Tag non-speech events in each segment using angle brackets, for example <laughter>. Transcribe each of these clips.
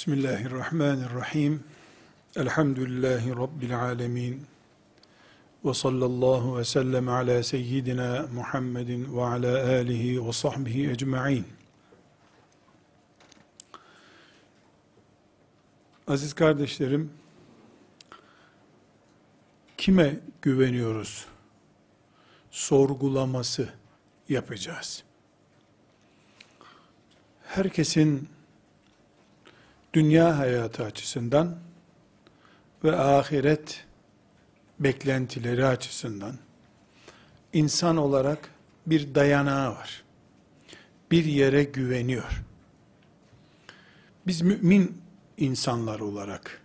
Bismillahirrahmanirrahim. Elhamdülillahi Rabbil alemin. Ve sallallahu ve sellem ala seyyidina Muhammedin ve ala alihi ve sahbihi ecma'in. Aziz kardeşlerim, kime güveniyoruz? Sorgulaması yapacağız. Herkesin dünya hayatı açısından ve ahiret beklentileri açısından insan olarak bir dayanağı var. Bir yere güveniyor. Biz mümin insanlar olarak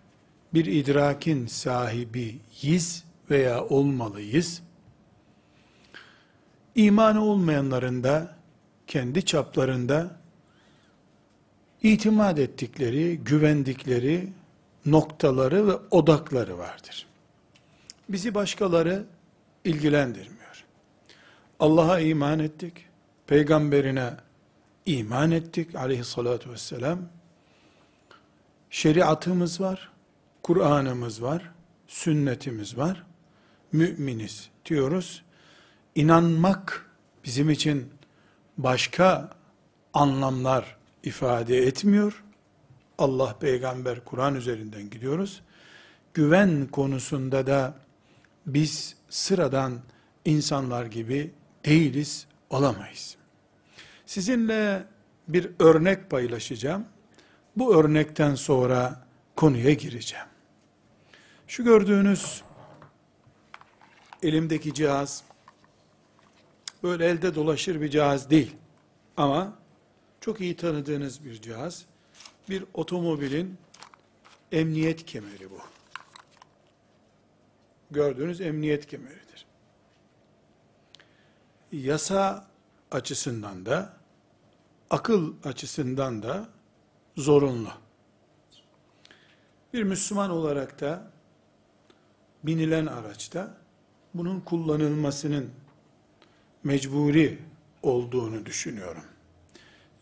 bir idrakin sahibiyiz veya olmalıyız. İmanı olmayanların da kendi çaplarında itimat ettikleri, güvendikleri noktaları ve odakları vardır. Bizi başkaları ilgilendirmiyor. Allah'a iman ettik, peygamberine iman ettik aleyhissalatu vesselam. Şeriatımız var, Kur'an'ımız var, sünnetimiz var, müminiz diyoruz. İnanmak bizim için başka anlamlar ifade etmiyor. Allah, peygamber, Kur'an üzerinden gidiyoruz. Güven konusunda da biz sıradan insanlar gibi değiliz, olamayız. Sizinle bir örnek paylaşacağım. Bu örnekten sonra konuya gireceğim. Şu gördüğünüz elimdeki cihaz böyle elde dolaşır bir cihaz değil. Ama çok iyi tanıdığınız bir cihaz. Bir otomobilin emniyet kemeri bu. Gördüğünüz emniyet kemeridir. Yasa açısından da, akıl açısından da zorunlu. Bir Müslüman olarak da binilen araçta bunun kullanılmasının mecburi olduğunu düşünüyorum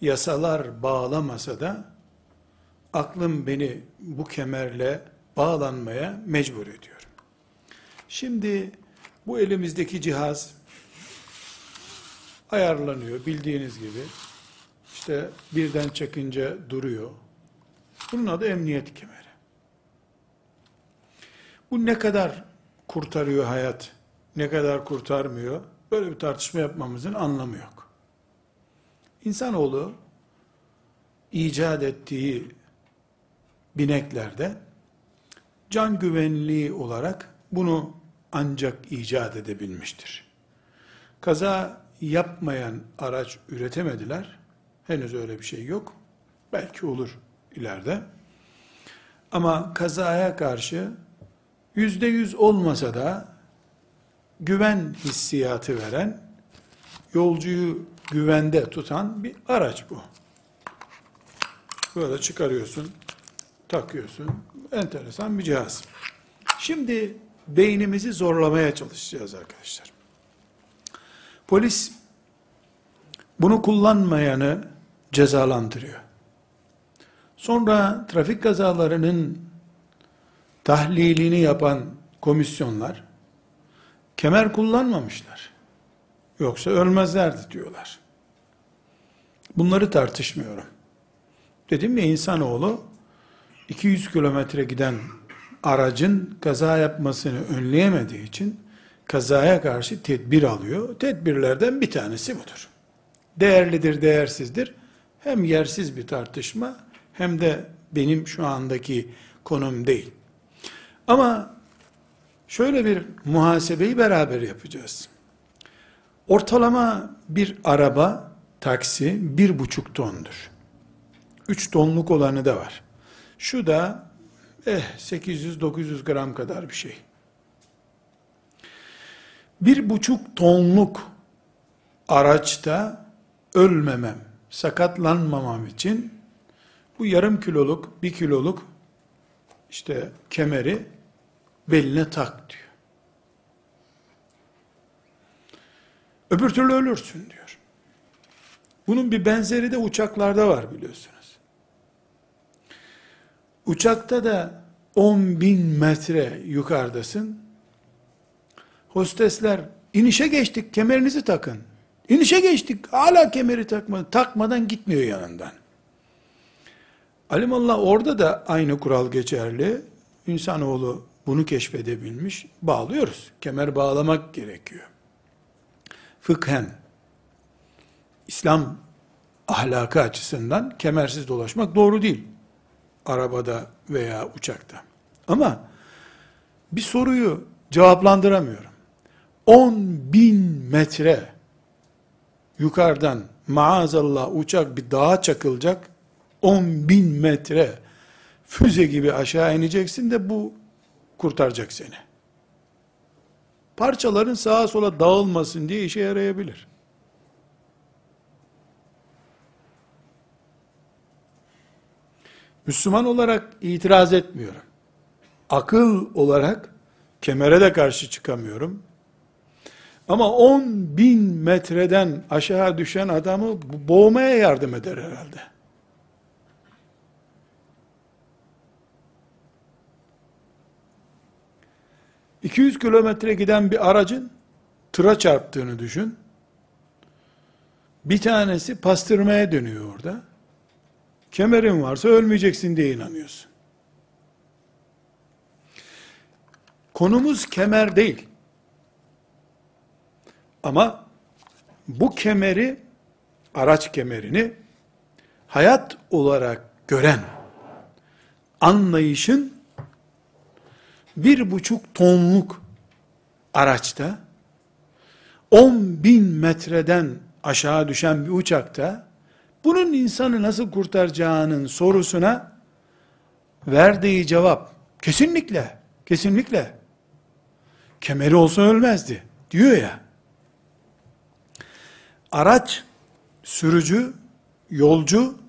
yasalar bağlamasa da aklım beni bu kemerle bağlanmaya mecbur ediyor. Şimdi bu elimizdeki cihaz ayarlanıyor bildiğiniz gibi. İşte birden çekince duruyor. Bunun adı emniyet kemeri. Bu ne kadar kurtarıyor hayat, ne kadar kurtarmıyor, böyle bir tartışma yapmamızın anlamı yok. İnsanoğlu icat ettiği bineklerde can güvenliği olarak bunu ancak icat edebilmiştir. Kaza yapmayan araç üretemediler. Henüz öyle bir şey yok. Belki olur ileride. Ama kazaya karşı yüzde yüz olmasa da güven hissiyatı veren, yolcuyu güvende tutan bir araç bu. Böyle çıkarıyorsun, takıyorsun. Enteresan bir cihaz. Şimdi beynimizi zorlamaya çalışacağız arkadaşlar. Polis bunu kullanmayanı cezalandırıyor. Sonra trafik kazalarının tahlilini yapan komisyonlar kemer kullanmamışlar. Yoksa ölmezlerdi diyorlar. Bunları tartışmıyorum. Dedim ya insanoğlu 200 kilometre giden aracın kaza yapmasını önleyemediği için kazaya karşı tedbir alıyor. Tedbirlerden bir tanesi budur. Değerlidir, değersizdir. Hem yersiz bir tartışma hem de benim şu andaki konum değil. Ama şöyle bir muhasebeyi beraber yapacağız. Ortalama bir araba, taksi bir buçuk tondur. Üç tonluk olanı da var. Şu da eh 800-900 gram kadar bir şey. Bir buçuk tonluk araçta ölmemem, sakatlanmamam için bu yarım kiloluk, bir kiloluk işte kemeri beline tak diyor. Öbür türlü ölürsün diyor. Bunun bir benzeri de uçaklarda var biliyorsunuz. Uçakta da 10 bin metre yukarıdasın. Hostesler inişe geçtik kemerinizi takın. İnişe geçtik hala kemeri takmadan, takmadan gitmiyor yanından. Alimallah orada da aynı kural geçerli. İnsanoğlu bunu keşfedebilmiş. Bağlıyoruz. Kemer bağlamak gerekiyor. Fıkhen, İslam ahlakı açısından kemersiz dolaşmak doğru değil. Arabada veya uçakta. Ama bir soruyu cevaplandıramıyorum. 10 bin metre yukarıdan maazallah uçak bir dağa çakılacak 10 bin metre füze gibi aşağı ineceksin de bu kurtaracak seni. Parçaların sağa sola dağılmasın diye işe yarayabilir. Müslüman olarak itiraz etmiyorum. Akıl olarak kemere de karşı çıkamıyorum. Ama 10 bin metreden aşağı düşen adamı boğmaya yardım eder herhalde. ...200 kilometre giden bir aracın... ...tıra çarptığını düşün. Bir tanesi pastırmaya dönüyor orada. Kemerin varsa ölmeyeceksin diye inanıyorsun. Konumuz kemer değil. Ama bu kemeri, araç kemerini hayat olarak gören anlayışın bir buçuk tonluk araçta 10 bin metreden aşağı düşen bir uçakta bunun insanı nasıl kurtaracağının sorusuna verdiği cevap kesinlikle, kesinlikle kemeri olsa ölmezdi diyor ya. Araç, sürücü, yolcu,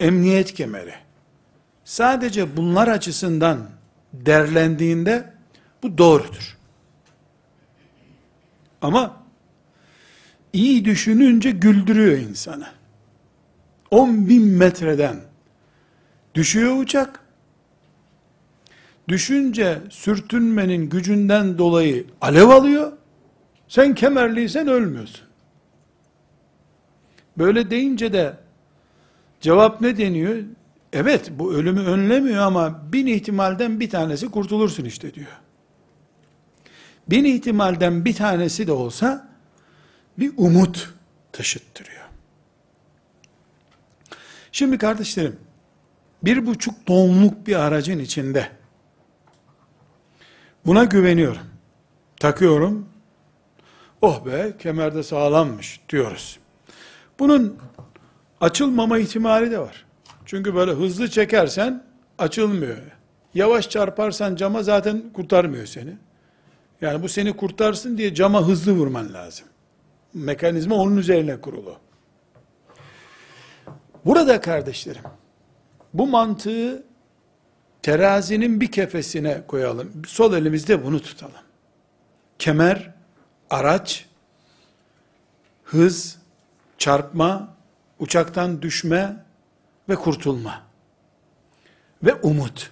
emniyet kemeri. Sadece bunlar açısından derlendiğinde bu doğrudur. Ama iyi düşününce güldürüyor insanı. 10 bin metreden düşüyor uçak. Düşünce sürtünmenin gücünden dolayı alev alıyor. Sen kemerliysen ölmüyorsun. Böyle deyince de cevap ne deniyor? Evet bu ölümü önlemiyor ama bin ihtimalden bir tanesi kurtulursun işte diyor. Bin ihtimalden bir tanesi de olsa bir umut taşıttırıyor. Şimdi kardeşlerim, bir buçuk tonluk bir aracın içinde buna güveniyorum. Takıyorum. Oh be kemerde sağlammış diyoruz. Bunun açılmama ihtimali de var. Çünkü böyle hızlı çekersen açılmıyor. Yavaş çarparsan cama zaten kurtarmıyor seni. Yani bu seni kurtarsın diye cama hızlı vurman lazım. Mekanizma onun üzerine kurulu. Burada kardeşlerim, bu mantığı terazinin bir kefesine koyalım. Sol elimizde bunu tutalım. Kemer, araç, hız, çarpma, uçaktan düşme ve kurtulma. Ve umut.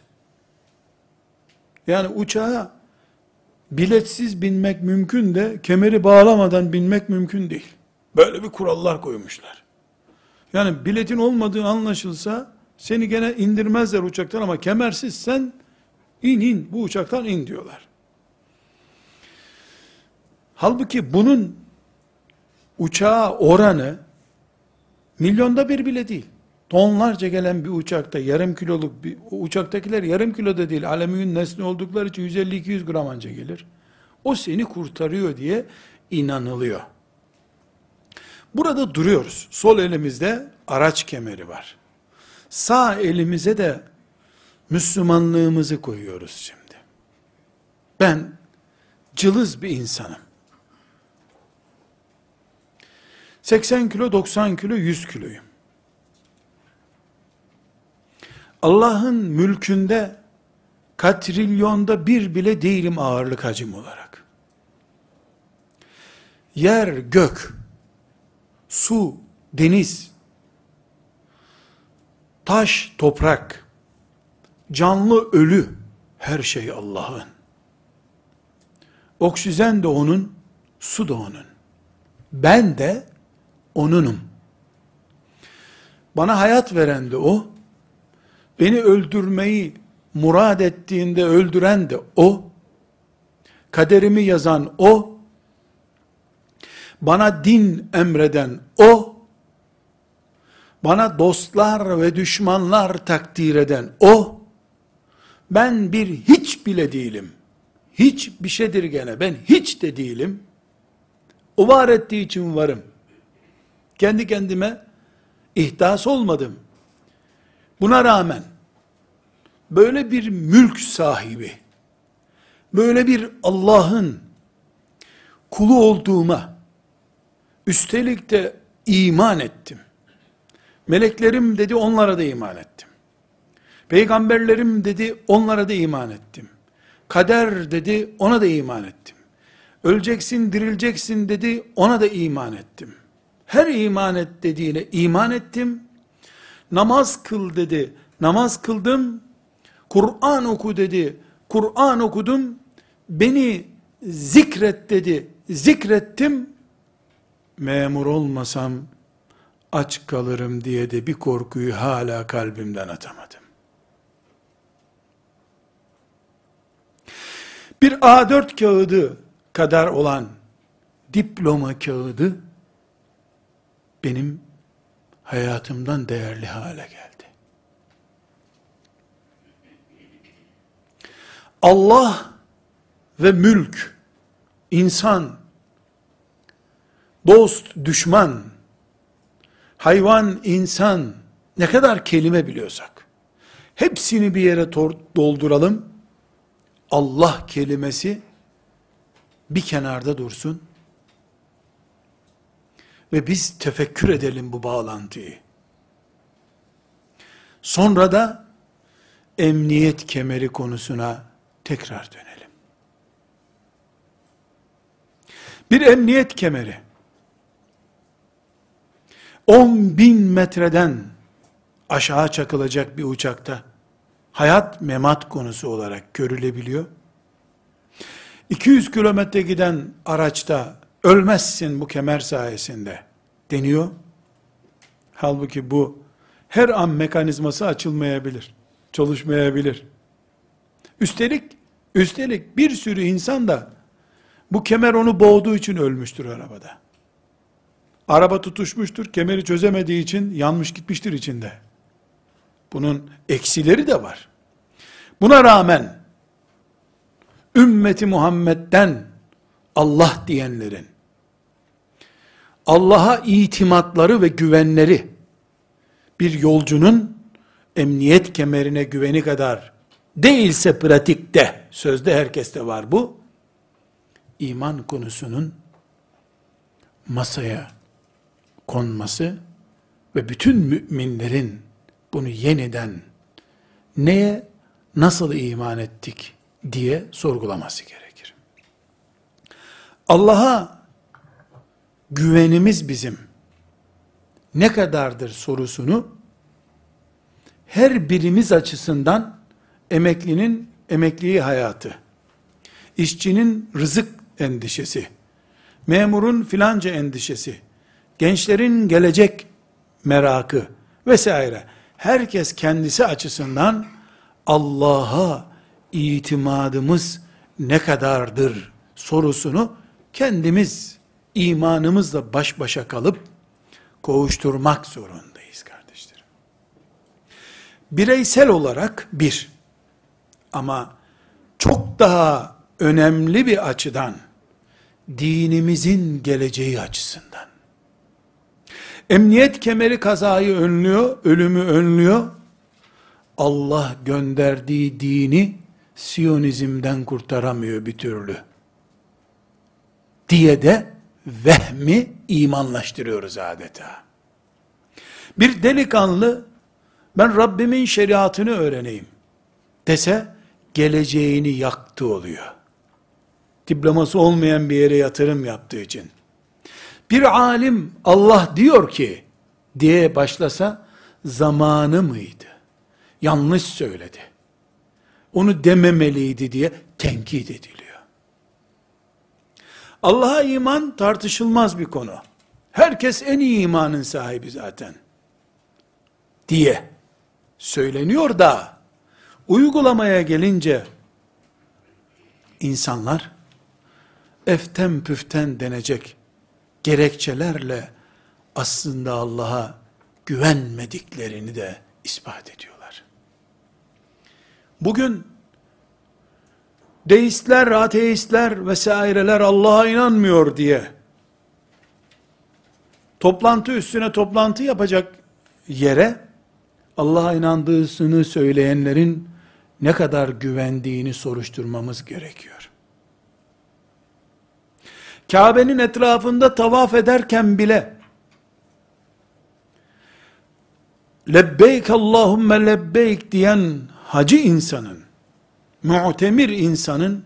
Yani uçağa biletsiz binmek mümkün de kemeri bağlamadan binmek mümkün değil. Böyle bir kurallar koymuşlar. Yani biletin olmadığı anlaşılsa seni gene indirmezler uçaktan ama kemersiz sen in in bu uçaktan in diyorlar. Halbuki bunun uçağa oranı milyonda bir bile değil. Tonlarca gelen bir uçakta yarım kiloluk bir uçaktakiler yarım kilo da değil. Alüminyum nesne oldukları için 150-200 gram anca gelir. O seni kurtarıyor diye inanılıyor. Burada duruyoruz. Sol elimizde araç kemeri var. Sağ elimize de Müslümanlığımızı koyuyoruz şimdi. Ben cılız bir insanım. 80 kilo, 90 kilo, 100 kiloyum. Allah'ın mülkünde katrilyonda bir bile değilim ağırlık hacim olarak. Yer, gök, su, deniz, taş, toprak, Canlı ölü her şey Allah'ın. Oksijen de onun, su da onun. Ben de onunum. Bana hayat veren de o. Beni öldürmeyi murad ettiğinde öldüren de o. Kaderimi yazan o. Bana din emreden o. Bana dostlar ve düşmanlar takdir eden o. Ben bir hiç bile değilim. Hiç bir şeydir gene. Ben hiç de değilim. O var ettiği için varım. Kendi kendime ihdas olmadım. Buna rağmen böyle bir mülk sahibi, böyle bir Allah'ın kulu olduğuma, üstelik de iman ettim. Meleklerim dedi onlara da iman ettim. Peygamberlerim dedi onlara da iman ettim. Kader dedi ona da iman ettim. Öleceksin dirileceksin dedi ona da iman ettim. Her iman et dediğine iman ettim. Namaz kıl dedi. Namaz kıldım. Kur'an oku dedi. Kur'an okudum. Beni zikret dedi. Zikrettim. Memur olmasam aç kalırım diye de bir korkuyu hala kalbimden atamadım. Bir A4 kağıdı kadar olan diploma kağıdı benim hayatımdan değerli hale geldi. Allah ve mülk, insan, dost, düşman, hayvan, insan, ne kadar kelime biliyorsak, hepsini bir yere dolduralım, Allah kelimesi bir kenarda dursun, ve biz tefekkür edelim bu bağlantıyı. Sonra da emniyet kemeri konusuna tekrar dönelim. Bir emniyet kemeri 10 bin metreden aşağı çakılacak bir uçakta hayat memat konusu olarak görülebiliyor. 200 kilometre giden araçta ölmezsin bu kemer sayesinde deniyor. Halbuki bu her an mekanizması açılmayabilir, çalışmayabilir. Üstelik, üstelik bir sürü insan da bu kemer onu boğduğu için ölmüştür arabada. Araba tutuşmuştur, kemeri çözemediği için yanmış gitmiştir içinde. Bunun eksileri de var. Buna rağmen ümmeti Muhammed'den Allah diyenlerin Allah'a itimatları ve güvenleri bir yolcunun emniyet kemerine güveni kadar değilse pratikte, sözde herkeste var bu, iman konusunun masaya konması ve bütün müminlerin bunu yeniden neye nasıl iman ettik diye sorgulaması gerekir. Allah'a güvenimiz bizim ne kadardır sorusunu her birimiz açısından emeklinin emekliği hayatı, işçinin rızık endişesi, memurun filanca endişesi, gençlerin gelecek merakı vesaire. Herkes kendisi açısından Allah'a itimadımız ne kadardır sorusunu kendimiz imanımızla baş başa kalıp kovuşturmak zorundayız kardeşlerim. Bireysel olarak bir ama çok daha önemli bir açıdan dinimizin geleceği açısından. Emniyet kemeri kazayı önlüyor, ölümü önlüyor. Allah gönderdiği dini Siyonizmden kurtaramıyor bir türlü. Diye de vehmi imanlaştırıyoruz adeta. Bir delikanlı ben Rabbimin şeriatını öğreneyim dese geleceğini yaktı oluyor. Diploması olmayan bir yere yatırım yaptığı için. Bir alim Allah diyor ki diye başlasa zamanı mıydı? Yanlış söyledi. onu dememeliydi diye tenkit ediliyor. Allah'a iman tartışılmaz bir konu. Herkes en iyi imanın sahibi zaten. Diye söyleniyor da uygulamaya gelince insanlar eften püften denecek gerekçelerle aslında Allah'a güvenmediklerini de ispat ediyorlar. Bugün deistler, ateistler vesaireler Allah'a inanmıyor diye toplantı üstüne toplantı yapacak yere Allah'a inandığını söyleyenlerin ne kadar güvendiğini soruşturmamız gerekiyor. Kabe'nin etrafında tavaf ederken bile lebbeyk Allahümme lebbeyk diyen hacı insanın, mu'temir insanın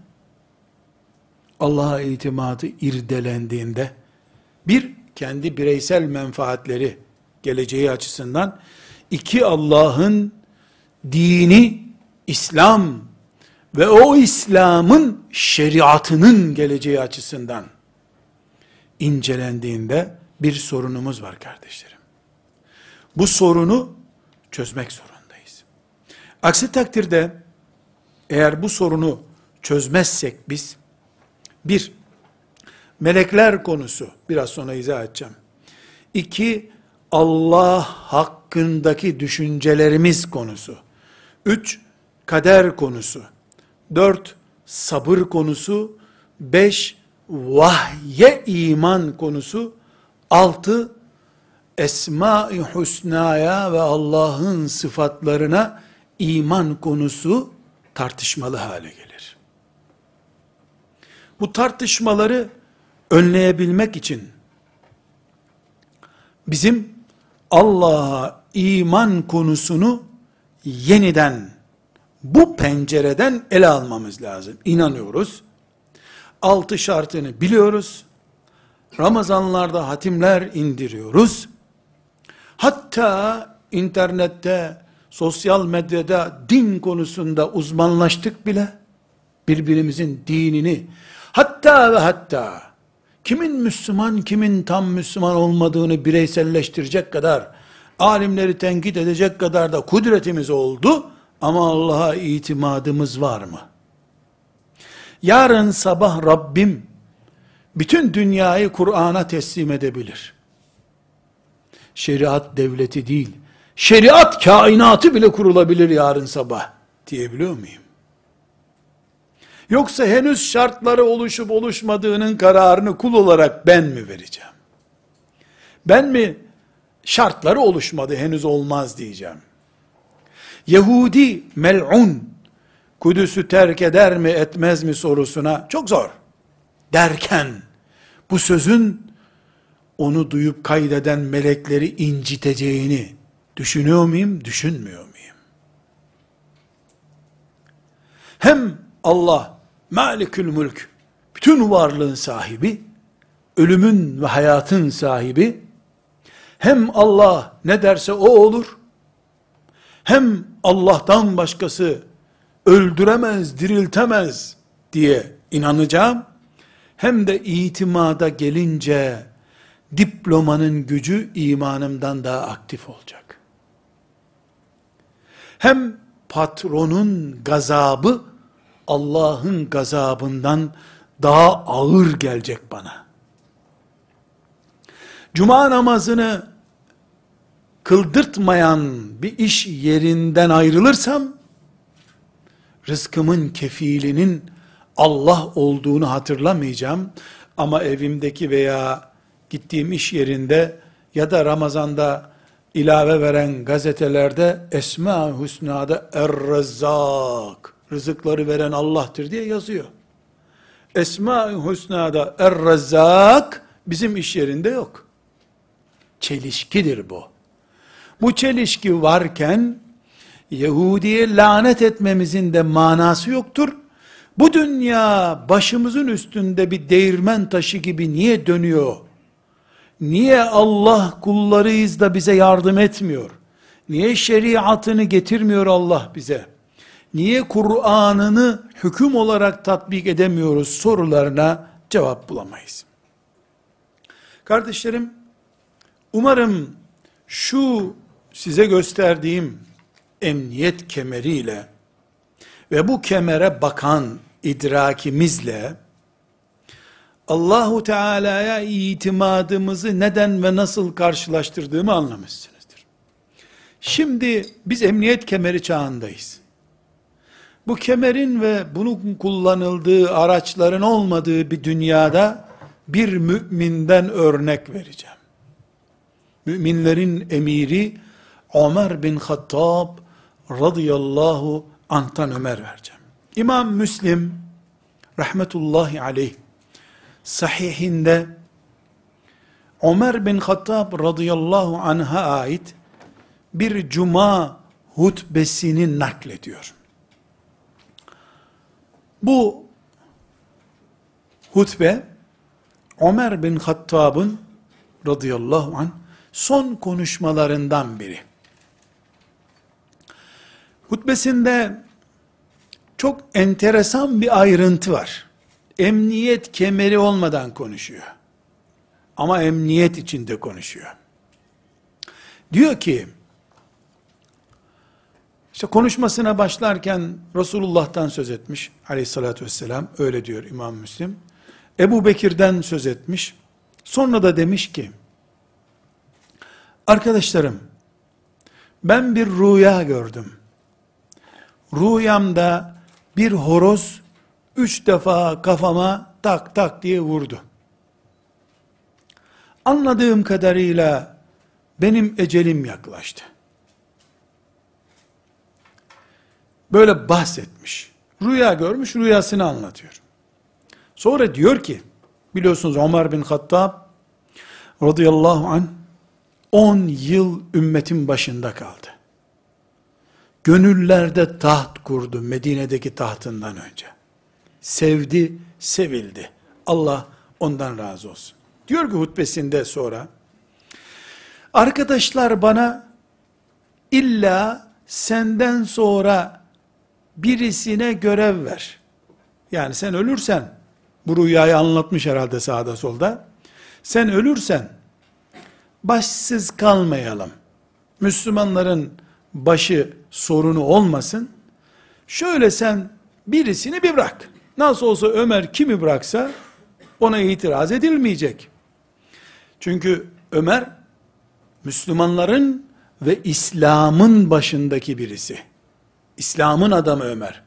Allah'a itimadı irdelendiğinde bir, kendi bireysel menfaatleri geleceği açısından, iki Allah'ın dini, İslam ve o İslam'ın şeriatının geleceği açısından incelendiğinde bir sorunumuz var kardeşlerim. Bu sorunu çözmek zorundayız. Aksi takdirde eğer bu sorunu çözmezsek biz bir melekler konusu biraz sonra izah edeceğim. İki Allah hakkındaki düşüncelerimiz konusu. Üç kader konusu. Dört sabır konusu. Beş vahye iman konusu, altı, Esma-i Hüsna'ya ve Allah'ın sıfatlarına iman konusu tartışmalı hale gelir. Bu tartışmaları önleyebilmek için bizim Allah'a iman konusunu yeniden bu pencereden ele almamız lazım. İnanıyoruz altı şartını biliyoruz. Ramazanlarda hatimler indiriyoruz. Hatta internette, sosyal medyada din konusunda uzmanlaştık bile. Birbirimizin dinini, hatta ve hatta kimin Müslüman, kimin tam Müslüman olmadığını bireyselleştirecek kadar, alimleri tenkit edecek kadar da kudretimiz oldu, ama Allah'a itimadımız var mı? Yarın sabah Rabbim bütün dünyayı Kur'an'a teslim edebilir. Şeriat devleti değil, şeriat kainatı bile kurulabilir yarın sabah diyebiliyor muyum? Yoksa henüz şartları oluşup oluşmadığının kararını kul olarak ben mi vereceğim? Ben mi şartları oluşmadı henüz olmaz diyeceğim. Yahudi mel'un Kudüs'ü terk eder mi etmez mi sorusuna çok zor derken bu sözün onu duyup kaydeden melekleri inciteceğini düşünüyor muyum, düşünmüyor muyum? Hem Allah Malikül Mülk bütün varlığın sahibi, ölümün ve hayatın sahibi, hem Allah ne derse o olur, hem Allah'tan başkası öldüremez, diriltemez diye inanacağım. Hem de itimada gelince diplomanın gücü imanımdan daha aktif olacak. Hem patronun gazabı Allah'ın gazabından daha ağır gelecek bana. Cuma namazını kıldırtmayan bir iş yerinden ayrılırsam rızkımın kefilinin Allah olduğunu hatırlamayacağım. Ama evimdeki veya gittiğim iş yerinde ya da Ramazan'da ilave veren gazetelerde Esma Hüsna'da Er-Rezzak rızıkları veren Allah'tır diye yazıyor. Esma Hüsna'da Er-Rezzak bizim iş yerinde yok. Çelişkidir bu. Bu çelişki varken Yahudi'ye lanet etmemizin de manası yoktur. Bu dünya başımızın üstünde bir değirmen taşı gibi niye dönüyor? Niye Allah kullarıyız da bize yardım etmiyor? Niye şeriatını getirmiyor Allah bize? niye Kur'an'ını hüküm olarak tatbik edemiyoruz sorularına cevap bulamayız. Kardeşlerim, umarım şu size gösterdiğim emniyet kemeriyle ve bu kemere bakan idrakimizle Allahu Teala'ya itimadımızı neden ve nasıl karşılaştırdığımı anlamışsınızdır. Şimdi biz emniyet kemeri çağındayız. Bu kemerin ve bunun kullanıldığı araçların olmadığı bir dünyada bir müminden örnek vereceğim. Müminlerin emiri Ömer bin Hattab radıyallahu anh'tan Ömer vereceğim. İmam Müslim rahmetullahi aleyh sahihinde Ömer bin Hattab radıyallahu anh'a ait bir cuma hutbesini naklediyor. Bu hutbe Ömer bin Hattab'ın radıyallahu anh son konuşmalarından biri. Hutbesinde çok enteresan bir ayrıntı var. Emniyet kemeri olmadan konuşuyor. Ama emniyet içinde konuşuyor. Diyor ki, işte konuşmasına başlarken Resulullah'tan söz etmiş aleyhissalatü vesselam, öyle diyor İmam Müslim. Ebu Bekir'den söz etmiş. Sonra da demiş ki, arkadaşlarım, ben bir rüya gördüm. Rüyamda bir horoz üç defa kafama tak tak diye vurdu. Anladığım kadarıyla benim ecelim yaklaştı. Böyle bahsetmiş. Rüya görmüş, rüyasını anlatıyor. Sonra diyor ki, biliyorsunuz Ömer bin Hattab radıyallahu anh 10 yıl ümmetin başında kaldı. Gönüllerde taht kurdu Medine'deki tahtından önce. Sevdi, sevildi. Allah ondan razı olsun. Diyor ki hutbesinde sonra, arkadaşlar bana illa senden sonra birisine görev ver. Yani sen ölürsen, bu rüyayı anlatmış herhalde sağda solda, sen ölürsen, başsız kalmayalım. Müslümanların başı sorunu olmasın. Şöyle sen birisini bir bırak. Nasıl olsa Ömer kimi bıraksa ona itiraz edilmeyecek. Çünkü Ömer Müslümanların ve İslam'ın başındaki birisi. İslam'ın adamı Ömer.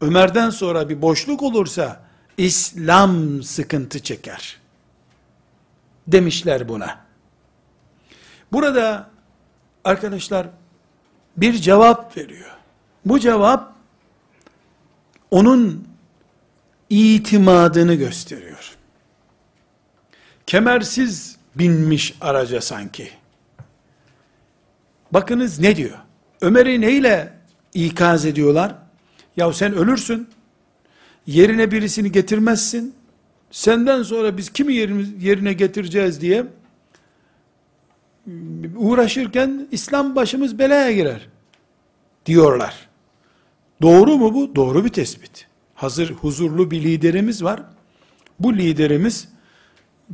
Ömer'den sonra bir boşluk olursa İslam sıkıntı çeker. Demişler buna. Burada arkadaşlar bir cevap veriyor. Bu cevap onun itimadını gösteriyor. Kemersiz binmiş araca sanki. Bakınız ne diyor? Ömer'i neyle ikaz ediyorlar? Ya sen ölürsün, yerine birisini getirmezsin, senden sonra biz kimi yerine getireceğiz diye uğraşırken İslam başımız belaya girer diyorlar. Doğru mu bu? Doğru bir tespit. Hazır huzurlu bir liderimiz var. Bu liderimiz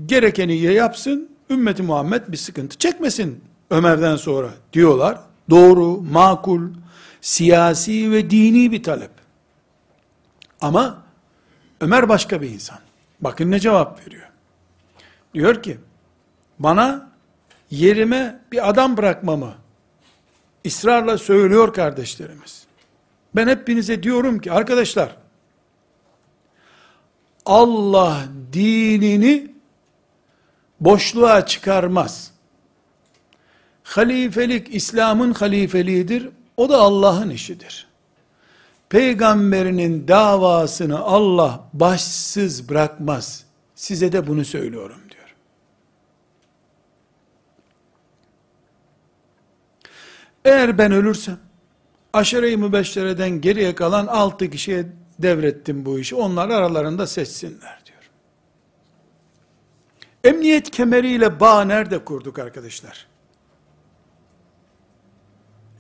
gerekeni yapsın, ümmeti Muhammed bir sıkıntı çekmesin Ömer'den sonra diyorlar. Doğru, makul, siyasi ve dini bir talep. Ama Ömer başka bir insan. Bakın ne cevap veriyor. Diyor ki, bana yerime bir adam bırakmamı ısrarla söylüyor kardeşlerimiz. Ben hepinize diyorum ki arkadaşlar, Allah dinini boşluğa çıkarmaz. Halifelik İslam'ın halifeliğidir. O da Allah'ın işidir. Peygamberinin davasını Allah başsız bırakmaz. Size de bunu söylüyorum diyor. Eğer ben ölürsem, aşere-i mübeşşereden geriye kalan altı kişiye devrettim bu işi. Onlar aralarında seçsinler diyor. Emniyet kemeriyle bağ nerede kurduk arkadaşlar?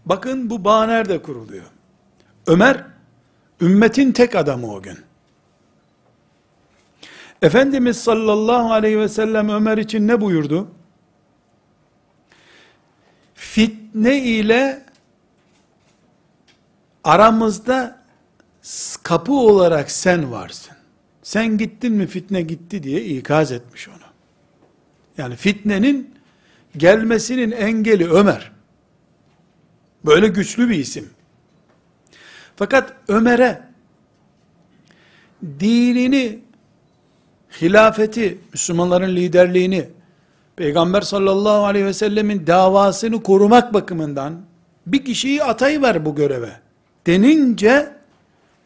Bakın bu bağ nerede kuruluyor? Ömer, ümmetin tek adamı o gün. Efendimiz sallallahu aleyhi ve sellem Ömer için ne buyurdu? Fitne ile aramızda kapı olarak sen varsın. Sen gittin mi fitne gitti diye ikaz etmiş onu. Yani fitnenin gelmesinin engeli Ömer. Böyle güçlü bir isim. Fakat Ömer'e dinini, hilafeti, Müslümanların liderliğini, Peygamber sallallahu aleyhi ve sellemin davasını korumak bakımından bir kişiyi atayıver bu göreve denince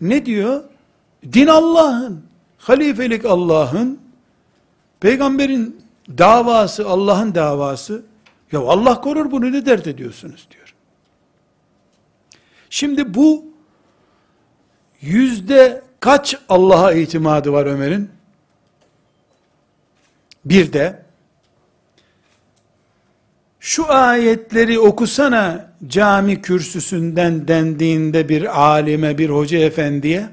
ne diyor? Din Allah'ın, halifelik Allah'ın, peygamberin davası Allah'ın davası. Ya Allah korur bunu ne dert ediyorsunuz diyor. Şimdi bu yüzde kaç Allah'a itimadı var Ömer'in? Bir de şu ayetleri okusana cami kürsüsünden dendiğinde bir alime, bir hoca efendiye,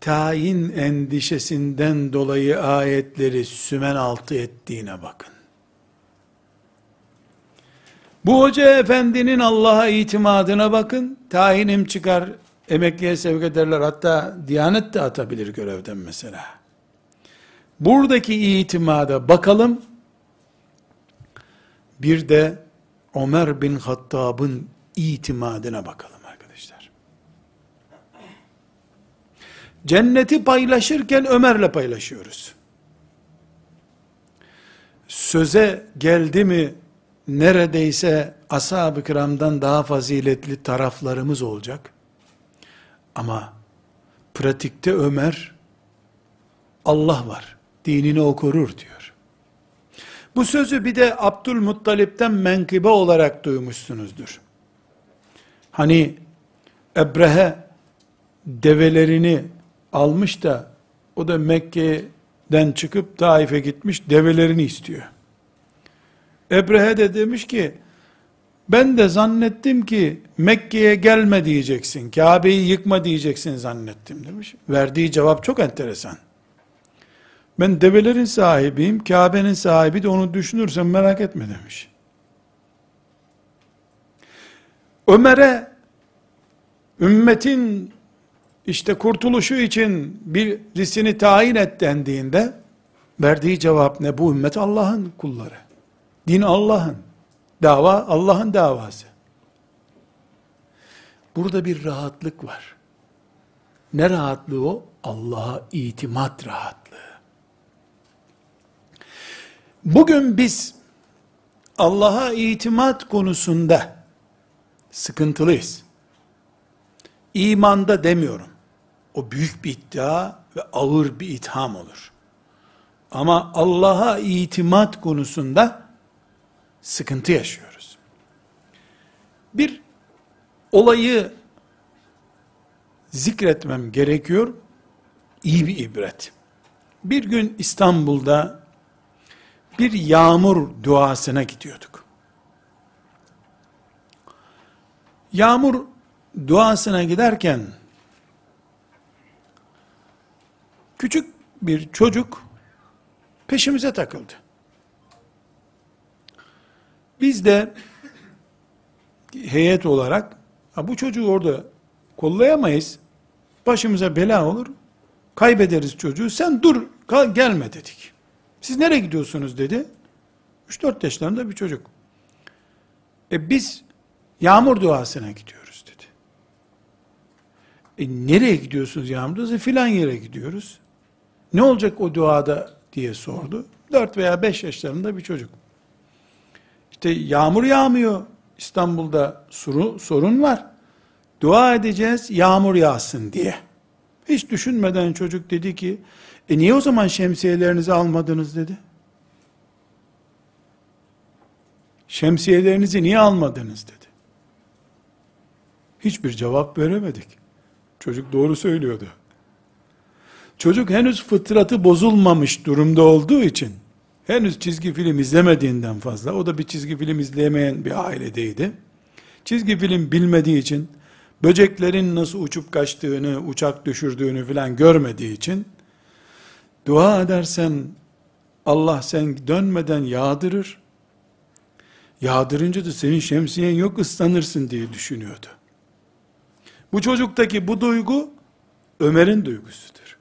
tayin endişesinden dolayı ayetleri sümen altı ettiğine bakın. Bu hoca efendinin Allah'a itimadına bakın, tayinim çıkar, emekliye sevk ederler, hatta Diyanet de atabilir görevden mesela. Buradaki itimada bakalım, bir de Ömer bin Hattab'ın itimadına bakalım arkadaşlar. Cenneti paylaşırken Ömer'le paylaşıyoruz. Söze geldi mi neredeyse ashab-ı kiramdan daha faziletli taraflarımız olacak. Ama pratikte Ömer Allah var. Dinini o korur diyor. Bu sözü bir de Abdülmuttalip'ten menkıbe olarak duymuşsunuzdur. Hani Ebrehe develerini almış da o da Mekke'den çıkıp Taif'e gitmiş develerini istiyor. Ebrehe de demiş ki ben de zannettim ki Mekke'ye gelme diyeceksin. Kabe'yi yıkma diyeceksin zannettim demiş. Verdiği cevap çok enteresan. Ben develerin sahibiyim, Kabe'nin sahibi de onu düşünürsen merak etme demiş. Ömer'e ümmetin işte kurtuluşu için birisini tayin et dendiğinde verdiği cevap ne? Bu ümmet Allah'ın kulları. Din Allah'ın. Dava Allah'ın davası. Burada bir rahatlık var. Ne rahatlığı o? Allah'a itimat rahatlığı. Bugün biz Allah'a itimat konusunda sıkıntılıyız. İmanda demiyorum. O büyük bir iddia ve ağır bir itham olur. Ama Allah'a itimat konusunda sıkıntı yaşıyoruz. Bir olayı zikretmem gerekiyor. İyi bir ibret. Bir gün İstanbul'da bir yağmur duasına gidiyorduk. Yağmur duasına giderken küçük bir çocuk peşimize takıldı. Biz de heyet olarak bu çocuğu orada kollayamayız. Başımıza bela olur. Kaybederiz çocuğu. Sen dur gelme dedik. Siz nereye gidiyorsunuz dedi. 3-4 yaşlarında bir çocuk. E biz yağmur duasına gidiyoruz dedi. E nereye gidiyorsunuz yağmur duası? Filan yere gidiyoruz. Ne olacak o duada diye sordu. 4 veya 5 yaşlarında bir çocuk. İşte yağmur yağmıyor. İstanbul'da sorun, sorun var. Dua edeceğiz yağmur yağsın diye. Hiç düşünmeden çocuk dedi ki, e niye o zaman şemsiyelerinizi almadınız dedi. Şemsiyelerinizi niye almadınız dedi. Hiçbir cevap veremedik. Çocuk doğru söylüyordu. Çocuk henüz fıtratı bozulmamış durumda olduğu için, henüz çizgi film izlemediğinden fazla, o da bir çizgi film izleyemeyen bir ailedeydi. Çizgi film bilmediği için, böceklerin nasıl uçup kaçtığını, uçak düşürdüğünü filan görmediği için, dua edersen, Allah sen dönmeden yağdırır, yağdırınca da senin şemsiyen yok ıslanırsın diye düşünüyordu. Bu çocuktaki bu duygu, Ömer'in duygusudur.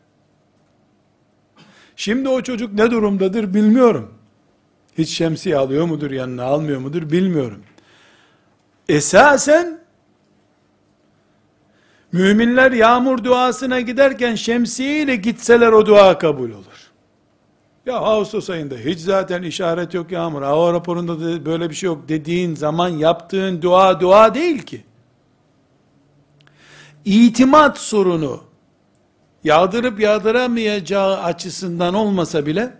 Şimdi o çocuk ne durumdadır bilmiyorum. Hiç şemsiye alıyor mudur yanına almıyor mudur bilmiyorum. Esasen müminler yağmur duasına giderken şemsiye ile gitseler o dua kabul olur. Ya Ağustos ayında hiç zaten işaret yok yağmur. Hava raporunda da böyle bir şey yok dediğin zaman yaptığın dua dua değil ki. İtimat sorunu yağdırıp yağdıramayacağı açısından olmasa bile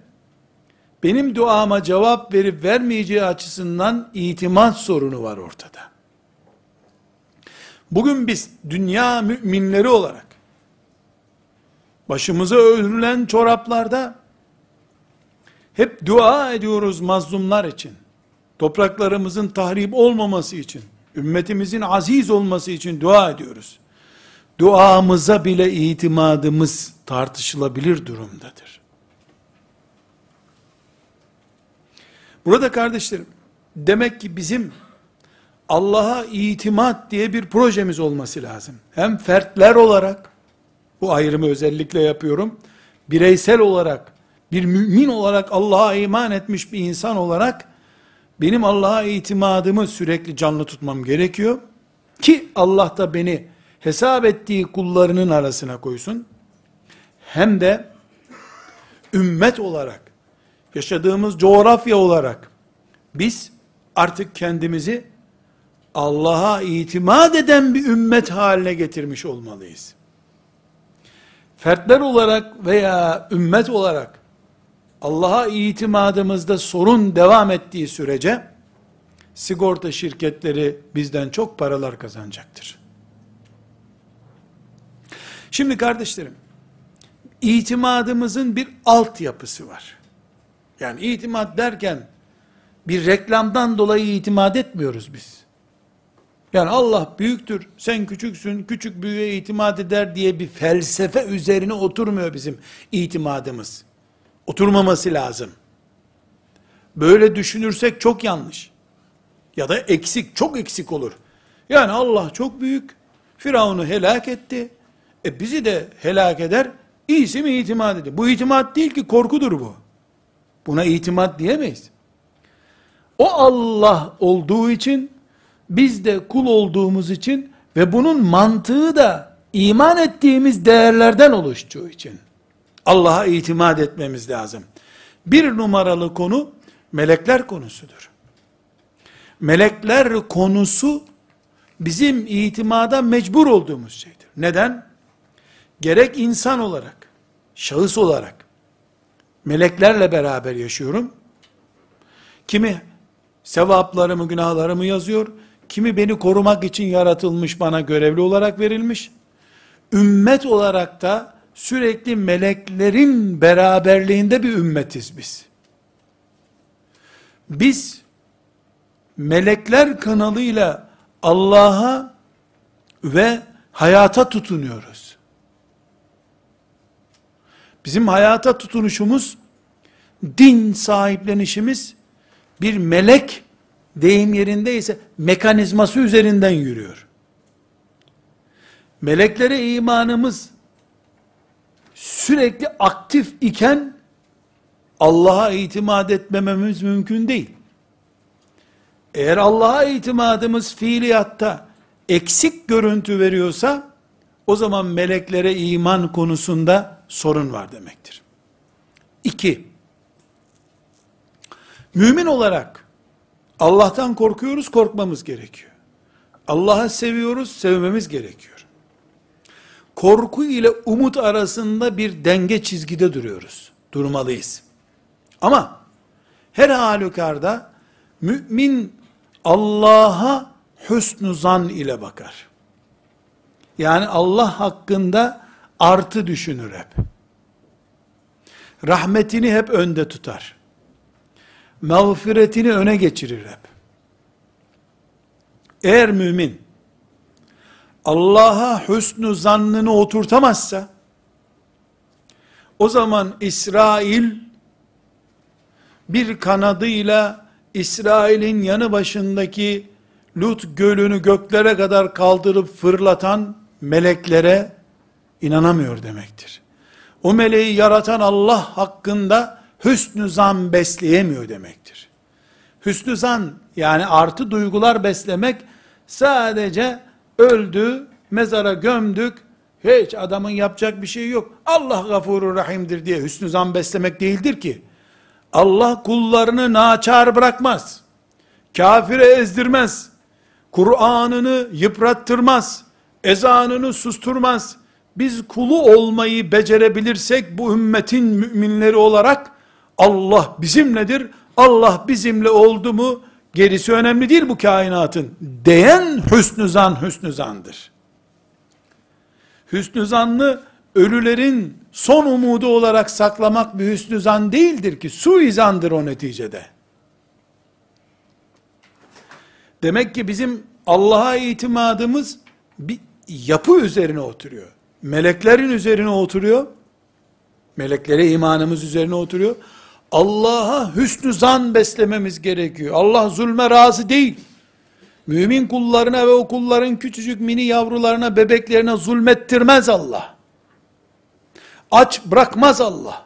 benim duama cevap verip vermeyeceği açısından itimat sorunu var ortada. Bugün biz dünya müminleri olarak başımıza örülen çoraplarda hep dua ediyoruz mazlumlar için. Topraklarımızın tahrip olmaması için, ümmetimizin aziz olması için dua ediyoruz. Duamıza bile itimadımız tartışılabilir durumdadır. Burada kardeşlerim, demek ki bizim Allah'a itimat diye bir projemiz olması lazım. Hem fertler olarak, bu ayrımı özellikle yapıyorum, bireysel olarak, bir mümin olarak Allah'a iman etmiş bir insan olarak, benim Allah'a itimadımı sürekli canlı tutmam gerekiyor. Ki Allah da beni hesap ettiği kullarının arasına koysun. Hem de ümmet olarak, yaşadığımız coğrafya olarak, biz artık kendimizi Allah'a itimat eden bir ümmet haline getirmiş olmalıyız. Fertler olarak veya ümmet olarak Allah'a itimadımızda sorun devam ettiği sürece sigorta şirketleri bizden çok paralar kazanacaktır. Şimdi kardeşlerim, itimadımızın bir altyapısı var. Yani itimat derken bir reklamdan dolayı itimat etmiyoruz biz. Yani Allah büyüktür, sen küçüksün, küçük büyüğe itimat eder diye bir felsefe üzerine oturmuyor bizim itimadımız. Oturmaması lazım. Böyle düşünürsek çok yanlış. Ya da eksik, çok eksik olur. Yani Allah çok büyük, Firavun'u helak etti. E bizi de helak eder, iyisi mi itimat ediyor? Bu itimat değil ki korkudur bu. Buna itimat diyemeyiz. O Allah olduğu için biz de kul olduğumuz için ve bunun mantığı da iman ettiğimiz değerlerden oluştuğu için Allah'a itimat etmemiz lazım. Bir numaralı konu melekler konusudur. Melekler konusu bizim itimada mecbur olduğumuz şeydir. Neden? Gerek insan olarak, şahıs olarak meleklerle beraber yaşıyorum. Kimi sevaplarımı, günahlarımı yazıyor, Kimi beni korumak için yaratılmış bana görevli olarak verilmiş. Ümmet olarak da sürekli meleklerin beraberliğinde bir ümmetiz biz. Biz melekler kanalıyla Allah'a ve hayata tutunuyoruz. Bizim hayata tutunuşumuz, din sahiplenişimiz, bir melek deyim yerindeyse mekanizması üzerinden yürüyor. Meleklere imanımız sürekli aktif iken Allah'a itimat etmememiz mümkün değil. Eğer Allah'a itimadımız fiiliyatta eksik görüntü veriyorsa o zaman meleklere iman konusunda sorun var demektir. İki, mümin olarak Allah'tan korkuyoruz, korkmamız gerekiyor. Allah'ı seviyoruz, sevmemiz gerekiyor. Korku ile umut arasında bir denge çizgide duruyoruz. Durmalıyız. Ama her halükarda mümin Allah'a hüsnü zan ile bakar. Yani Allah hakkında artı düşünür hep. Rahmetini hep önde tutar mağfiretini öne geçirir hep. Eğer mümin, Allah'a hüsnü zannını oturtamazsa, o zaman İsrail, bir kanadıyla İsrail'in yanı başındaki Lut gölünü göklere kadar kaldırıp fırlatan meleklere inanamıyor demektir. O meleği yaratan Allah hakkında hüsnü zan besleyemiyor demektir. Hüsnü zan yani artı duygular beslemek sadece öldü, mezara gömdük, hiç adamın yapacak bir şey yok. Allah gafurur rahimdir diye hüsnü zan beslemek değildir ki. Allah kullarını naçar bırakmaz. Kafire ezdirmez. Kur'an'ını yıprattırmaz. Ezanını susturmaz. Biz kulu olmayı becerebilirsek bu ümmetin müminleri olarak Allah bizimledir. Allah bizimle oldu mu gerisi önemli değil bu kainatın. Diyen hüsnü zan hüsnü zandır. Hüsnü zanlı ölülerin son umudu olarak saklamak bir hüsnü zan değildir ki, suizandır o neticede. Demek ki bizim Allah'a itimadımız bir yapı üzerine oturuyor. Meleklerin üzerine oturuyor. Meleklere imanımız üzerine oturuyor. Allah'a hüsnü zan beslememiz gerekiyor. Allah zulme razı değil. Mümin kullarına ve o kulların küçücük mini yavrularına, bebeklerine zulmettirmez Allah. Aç bırakmaz Allah.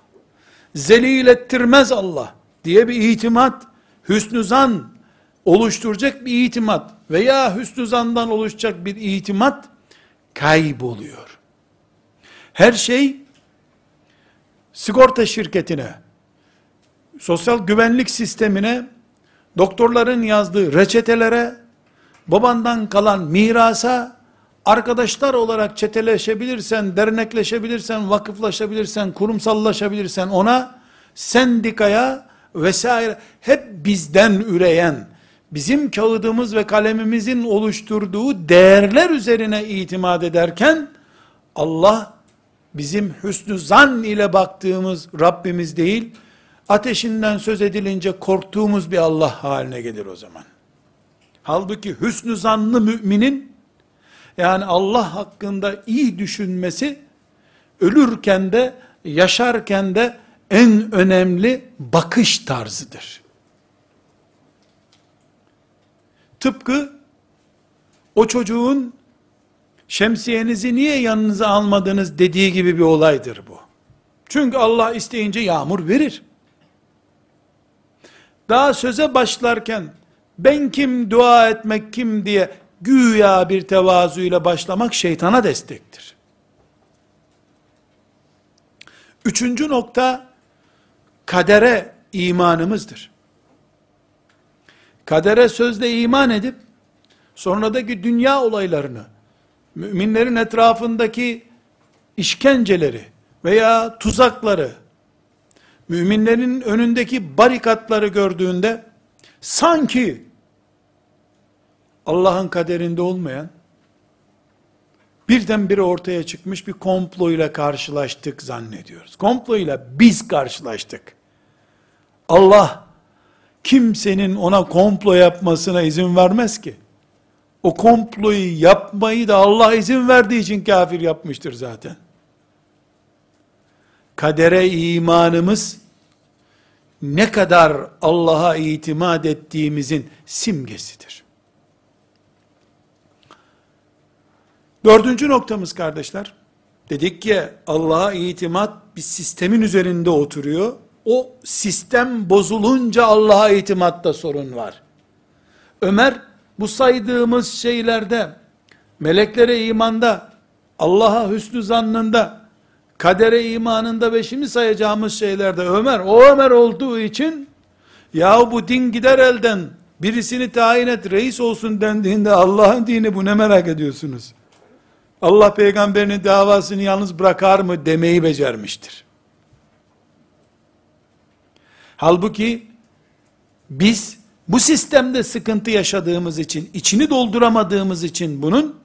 Zelil ettirmez Allah diye bir itimat, hüsnü zan oluşturacak bir itimat veya hüsnü zandan oluşacak bir itimat kayboluyor. Her şey sigorta şirketine, sosyal güvenlik sistemine, doktorların yazdığı reçetelere, babandan kalan mirasa, arkadaşlar olarak çeteleşebilirsen, dernekleşebilirsen, vakıflaşabilirsen, kurumsallaşabilirsen ona, sendikaya vesaire, hep bizden üreyen, bizim kağıdımız ve kalemimizin oluşturduğu değerler üzerine itimat ederken, Allah, bizim hüsnü zan ile baktığımız Rabbimiz değil, ateşinden söz edilince korktuğumuz bir Allah haline gelir o zaman. Halbuki hüsnü zanlı müminin, yani Allah hakkında iyi düşünmesi, ölürken de, yaşarken de en önemli bakış tarzıdır. Tıpkı o çocuğun şemsiyenizi niye yanınıza almadınız dediği gibi bir olaydır bu. Çünkü Allah isteyince yağmur verir. Daha söze başlarken ben kim dua etmek kim diye güya bir tevazuyla başlamak şeytana destektir. Üçüncü nokta kadere imanımızdır. Kadere sözle iman edip sonradaki dünya olaylarını müminlerin etrafındaki işkenceleri veya tuzakları müminlerin önündeki barikatları gördüğünde sanki Allah'ın kaderinde olmayan birdenbire ortaya çıkmış bir komployla karşılaştık zannediyoruz. Komployla biz karşılaştık. Allah kimsenin ona komplo yapmasına izin vermez ki. O komployu yapmayı da Allah izin verdiği için kafir yapmıştır zaten. Kadere imanımız ne kadar Allah'a itimat ettiğimizin simgesidir. Dördüncü noktamız kardeşler, dedik ki Allah'a itimat bir sistemin üzerinde oturuyor. O sistem bozulunca Allah'a itimatta sorun var. Ömer bu saydığımız şeylerde meleklere imanda, Allah'a hüsnü zannında, kadere imanında ve sayacağımız şeylerde Ömer, o Ömer olduğu için ya bu din gider elden birisini tayin et reis olsun dendiğinde Allah'ın dini bu ne merak ediyorsunuz? Allah peygamberinin davasını yalnız bırakar mı demeyi becermiştir. Halbuki biz bu sistemde sıkıntı yaşadığımız için, içini dolduramadığımız için bunun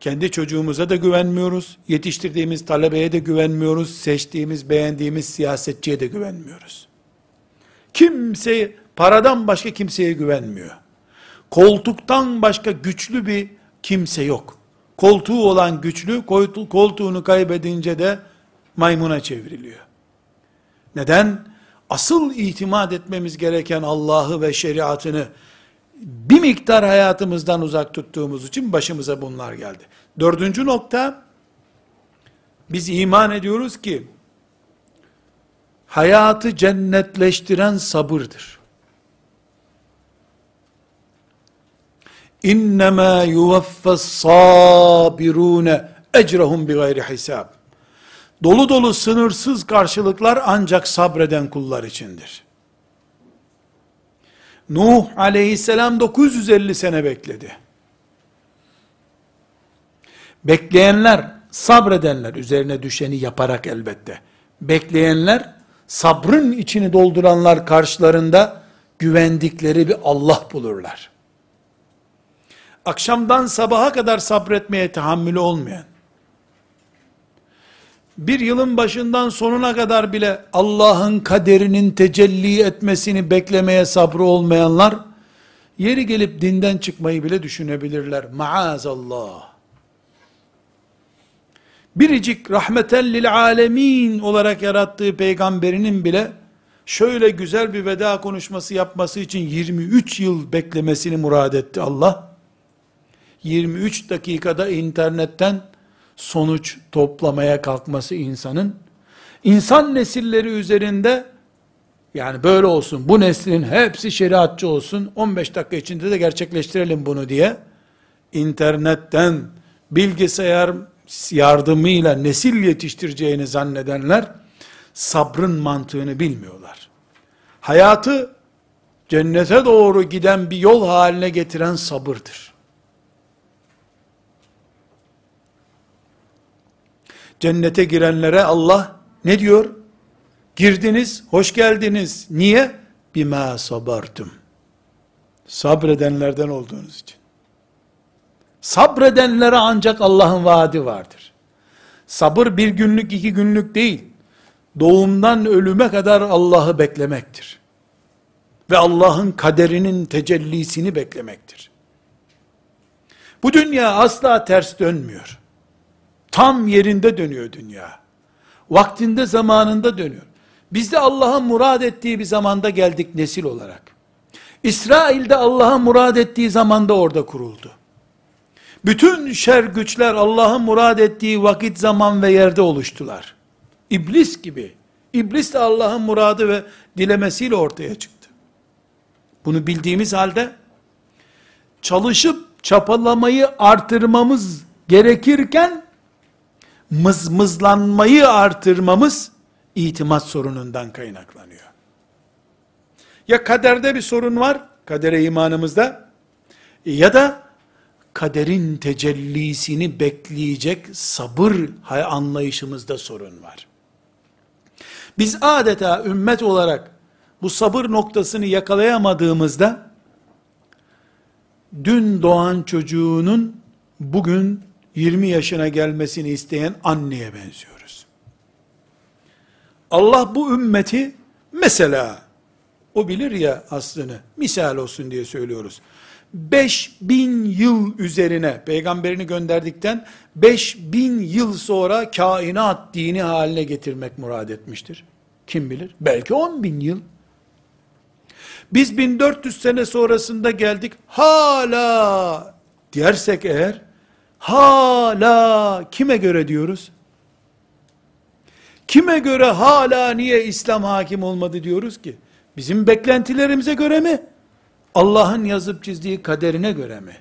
kendi çocuğumuza da güvenmiyoruz, yetiştirdiğimiz talebeye de güvenmiyoruz, seçtiğimiz, beğendiğimiz siyasetçiye de güvenmiyoruz. Kimse, paradan başka kimseye güvenmiyor. Koltuktan başka güçlü bir kimse yok. Koltuğu olan güçlü, koltuğunu kaybedince de maymuna çevriliyor. Neden? Asıl itimat etmemiz gereken Allah'ı ve şeriatını bir miktar hayatımızdan uzak tuttuğumuz için başımıza bunlar geldi. Dördüncü nokta, biz iman ediyoruz ki, hayatı cennetleştiren sabırdır. İnnemâ yuvaffas sabirûne ecrahum bi gayri hisab. Dolu dolu sınırsız karşılıklar ancak sabreden kullar içindir. Nuh aleyhisselam 950 sene bekledi. Bekleyenler, sabredenler, üzerine düşeni yaparak elbette. Bekleyenler, sabrın içini dolduranlar karşılarında güvendikleri bir Allah bulurlar. Akşamdan sabaha kadar sabretmeye tahammülü olmayan, bir yılın başından sonuna kadar bile Allah'ın kaderinin tecelli etmesini beklemeye sabrı olmayanlar, yeri gelip dinden çıkmayı bile düşünebilirler. Maazallah. Biricik rahmeten lil alemin olarak yarattığı peygamberinin bile, şöyle güzel bir veda konuşması yapması için 23 yıl beklemesini murad etti Allah. 23 dakikada internetten sonuç toplamaya kalkması insanın, insan nesilleri üzerinde, yani böyle olsun, bu neslin hepsi şeriatçı olsun, 15 dakika içinde de gerçekleştirelim bunu diye, internetten, bilgisayar yardımıyla nesil yetiştireceğini zannedenler, sabrın mantığını bilmiyorlar. Hayatı, cennete doğru giden bir yol haline getiren sabırdır. Cennete girenlere Allah ne diyor? Girdiniz, hoş geldiniz. Niye? Bima sabartum. Sabredenlerden olduğunuz için. Sabredenlere ancak Allah'ın vaadi vardır. Sabır bir günlük, iki günlük değil. Doğumdan ölüme kadar Allah'ı beklemektir. Ve Allah'ın kaderinin tecellisini beklemektir. Bu dünya asla ters dönmüyor. Tam yerinde dönüyor dünya. Vaktinde zamanında dönüyor. Biz de Allah'ın murad ettiği bir zamanda geldik nesil olarak. İsrail'de Allah'ın murad ettiği zamanda orada kuruldu. Bütün şer güçler Allah'ın murad ettiği vakit, zaman ve yerde oluştular. İblis gibi. İblis de Allah'ın muradı ve dilemesiyle ortaya çıktı. Bunu bildiğimiz halde çalışıp çapalamayı artırmamız gerekirken mızmızlanmayı artırmamız itimat sorunundan kaynaklanıyor. Ya kaderde bir sorun var, kadere imanımızda, ya da kaderin tecellisini bekleyecek sabır anlayışımızda sorun var. Biz adeta ümmet olarak bu sabır noktasını yakalayamadığımızda, dün doğan çocuğunun bugün 20 yaşına gelmesini isteyen anneye benziyoruz. Allah bu ümmeti mesela o bilir ya aslını misal olsun diye söylüyoruz. 5000 yıl üzerine peygamberini gönderdikten 5000 yıl sonra kainat dini haline getirmek murad etmiştir. Kim bilir? Belki 10 bin yıl. Biz 1400 sene sonrasında geldik. Hala dersek eğer Hala kime göre diyoruz? Kime göre hala niye İslam hakim olmadı diyoruz ki? Bizim beklentilerimize göre mi? Allah'ın yazıp çizdiği kaderine göre mi?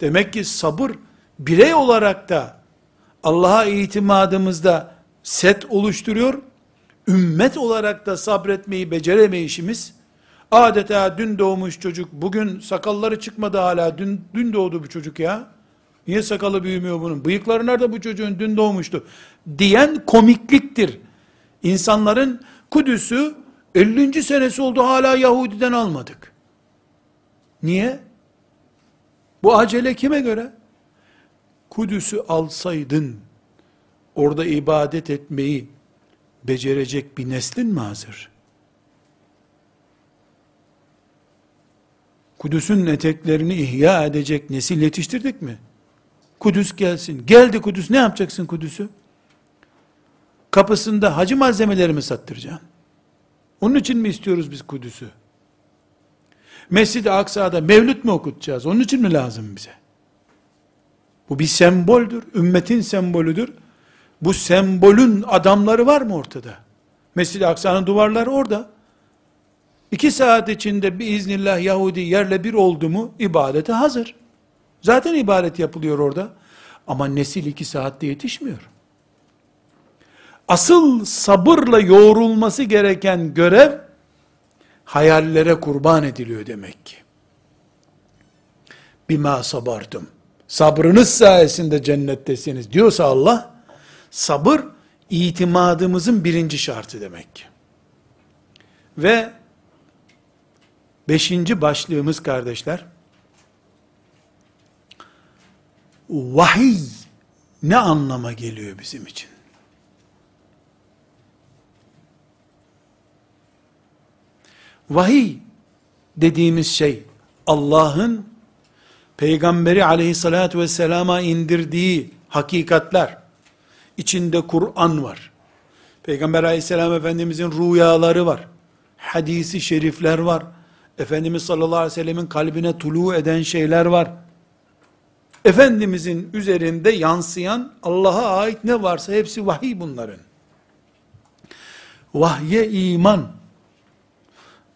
Demek ki sabır birey olarak da Allah'a itimadımızda set oluşturuyor. Ümmet olarak da sabretmeyi beceremeyişimiz Adeta dün doğmuş çocuk, bugün sakalları çıkmadı hala, dün, dün doğdu bu çocuk ya. Niye sakalı büyümüyor bunun? Bıyıkları nerede bu çocuğun? Dün doğmuştu. Diyen komikliktir. İnsanların Kudüs'ü 50. senesi oldu hala Yahudi'den almadık. Niye? Bu acele kime göre? Kudüs'ü alsaydın, orada ibadet etmeyi becerecek bir neslin mi hazır? Kudüs'ün eteklerini ihya edecek nesil yetiştirdik mi? Kudüs gelsin. Geldi Kudüs ne yapacaksın Kudüs'ü? Kapısında hacı malzemeleri mi sattıracaksın? Onun için mi istiyoruz biz Kudüs'ü? Mescid-i Aksa'da mevlüt mü okutacağız? Onun için mi lazım bize? Bu bir semboldür. Ümmetin sembolüdür. Bu sembolün adamları var mı ortada? Mescid-i Aksa'nın duvarları orada. İki saat içinde bir iznillah Yahudi yerle bir oldu mu ibadete hazır. Zaten ibadet yapılıyor orada. Ama nesil iki saatte yetişmiyor. Asıl sabırla yoğrulması gereken görev hayallere kurban ediliyor demek ki. Bima sabardım. Sabrınız sayesinde cennettesiniz diyorsa Allah, sabır itimadımızın birinci şartı demek ki. Ve beşinci başlığımız kardeşler, vahiy ne anlama geliyor bizim için? Vahiy dediğimiz şey Allah'ın peygamberi aleyhissalatü vesselama indirdiği hakikatler içinde Kur'an var. Peygamber aleyhisselam efendimizin rüyaları var. Hadisi şerifler var. Efendimiz sallallahu aleyhi ve sellemin kalbine tulu eden şeyler var. Efendimizin üzerinde yansıyan Allah'a ait ne varsa hepsi vahiy bunların. Vahye iman.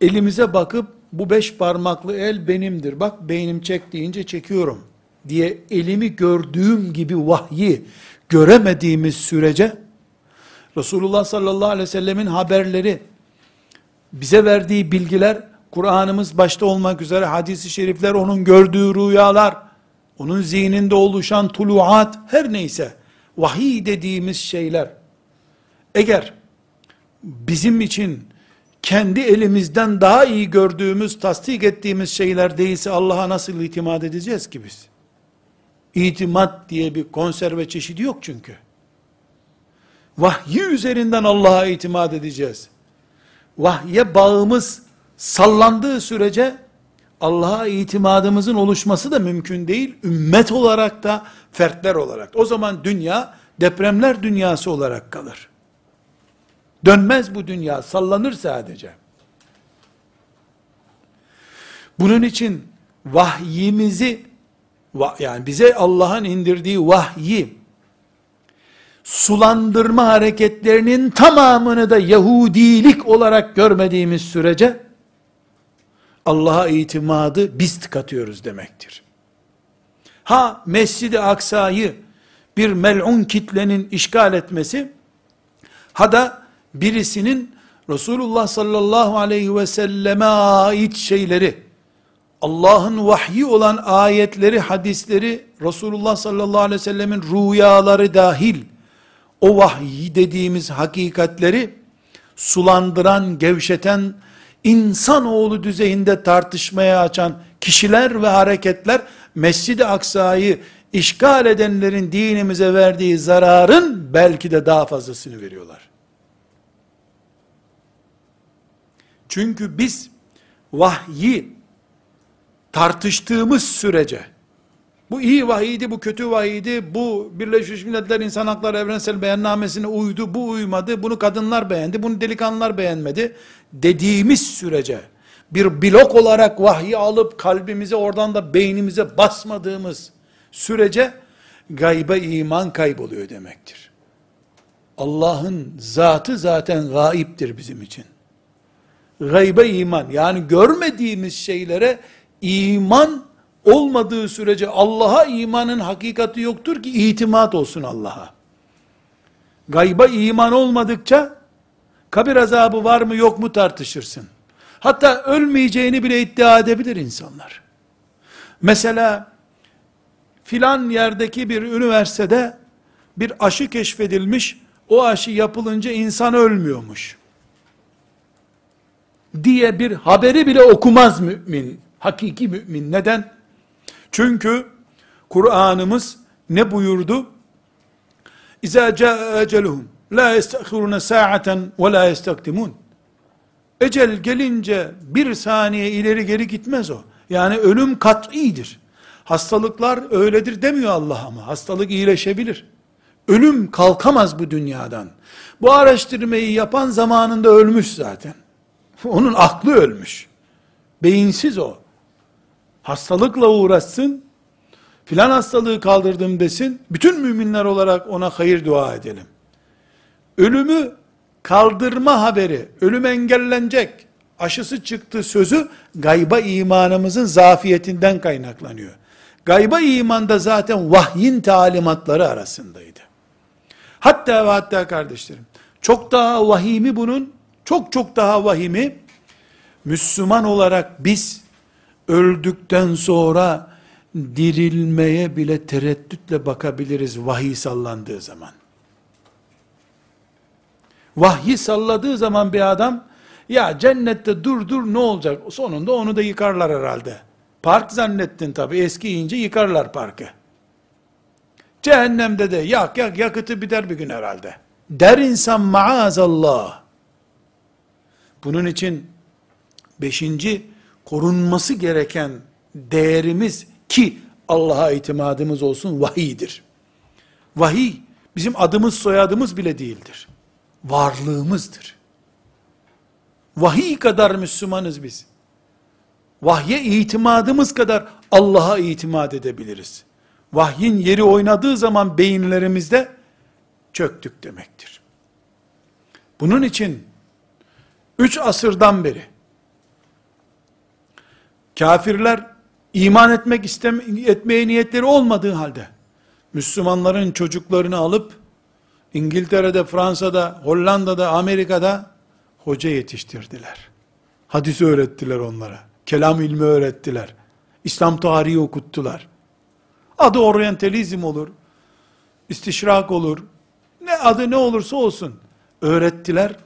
Elimize bakıp bu beş parmaklı el benimdir. Bak beynim çek deyince çekiyorum diye elimi gördüğüm gibi vahyi göremediğimiz sürece Resulullah sallallahu aleyhi ve sellemin haberleri bize verdiği bilgiler Kur'an'ımız başta olmak üzere hadisi şerifler onun gördüğü rüyalar onun zihninde oluşan tuluat her neyse vahiy dediğimiz şeyler eğer bizim için kendi elimizden daha iyi gördüğümüz, tasdik ettiğimiz şeyler değilse Allah'a nasıl itimat edeceğiz ki biz? İtimat diye bir konserve çeşidi yok çünkü. Vahyi üzerinden Allah'a itimat edeceğiz. Vahye bağımız sallandığı sürece Allah'a itimadımızın oluşması da mümkün değil. Ümmet olarak da, fertler olarak. O zaman dünya depremler dünyası olarak kalır. Dönmez bu dünya, sallanır sadece. Bunun için vahyimizi, yani bize Allah'ın indirdiği vahyi, sulandırma hareketlerinin tamamını da Yahudilik olarak görmediğimiz sürece, Allah'a itimadı biz tıkatıyoruz demektir. Ha Mescid-i Aksa'yı bir mel'un kitlenin işgal etmesi, ha da birisinin Resulullah sallallahu aleyhi ve selleme ait şeyleri, Allah'ın vahyi olan ayetleri, hadisleri, Resulullah sallallahu aleyhi ve sellemin rüyaları dahil, o vahyi dediğimiz hakikatleri, sulandıran, gevşeten, insanoğlu düzeyinde tartışmaya açan kişiler ve hareketler, Mescid-i Aksa'yı işgal edenlerin dinimize verdiği zararın belki de daha fazlasını veriyorlar. Çünkü biz vahyi tartıştığımız sürece, bu iyi vahiydi, bu kötü vahiydi, bu Birleşmiş Milletler İnsan Hakları Evrensel Beyannamesine uydu, bu uymadı, bunu kadınlar beğendi, bunu delikanlılar beğenmedi dediğimiz sürece, bir blok olarak vahyi alıp kalbimize oradan da beynimize basmadığımız sürece, gaybe iman kayboluyor demektir. Allah'ın zatı zaten gaiptir bizim için. Gaybe iman yani görmediğimiz şeylere iman olmadığı sürece Allah'a imanın hakikati yoktur ki itimat olsun Allah'a. Gayba iman olmadıkça kabir azabı var mı yok mu tartışırsın. Hatta ölmeyeceğini bile iddia edebilir insanlar. Mesela filan yerdeki bir üniversitede bir aşı keşfedilmiş, o aşı yapılınca insan ölmüyormuş diye bir haberi bile okumaz mümin. Hakiki mümin. Neden? Çünkü Kur'an'ımız ne buyurdu? İza caa la yestahiruna sa'aten ve la yestakdimun. Ecel gelince bir saniye ileri geri gitmez o. Yani ölüm kat'idir. Hastalıklar öyledir demiyor Allah ama. Hastalık iyileşebilir. Ölüm kalkamaz bu dünyadan. Bu araştırmayı yapan zamanında ölmüş zaten. <laughs> Onun aklı ölmüş. Beyinsiz o. Hastalıkla uğraşsın, filan hastalığı kaldırdım desin, bütün müminler olarak ona hayır dua edelim. Ölümü kaldırma haberi, ölüm engellenecek, aşısı çıktı sözü, gayba imanımızın zafiyetinden kaynaklanıyor. Gayba imanda zaten vahyin talimatları arasındaydı. Hatta ve hatta kardeşlerim, çok daha vahimi bunun, çok çok daha vahimi, Müslüman olarak biz, öldükten sonra, dirilmeye bile tereddütle bakabiliriz vahiy sallandığı zaman. Vahyi salladığı zaman bir adam, ya cennette dur dur ne olacak? Sonunda onu da yıkarlar herhalde. Park zannettin tabi eskiyince yıkarlar parkı. Cehennemde de yak yak yakıtı biter bir gün herhalde. Der insan maazallah. Bunun için beşinci korunması gereken değerimiz ki Allah'a itimadımız olsun vahiydir. Vahiy bizim adımız soyadımız bile değildir. Varlığımızdır. Vahiy kadar Müslümanız biz. Vahye itimadımız kadar Allah'a itimat edebiliriz. Vahyin yeri oynadığı zaman beyinlerimizde çöktük demektir. Bunun için üç asırdan beri kafirler iman etmek isteme, etmeye niyetleri olmadığı halde Müslümanların çocuklarını alıp İngiltere'de, Fransa'da, Hollanda'da, Amerika'da hoca yetiştirdiler. Hadis öğrettiler onlara. Kelam ilmi öğrettiler. İslam tarihi okuttular. Adı oryantalizm olur. istişrak olur. Ne adı ne olursa olsun. Öğrettiler.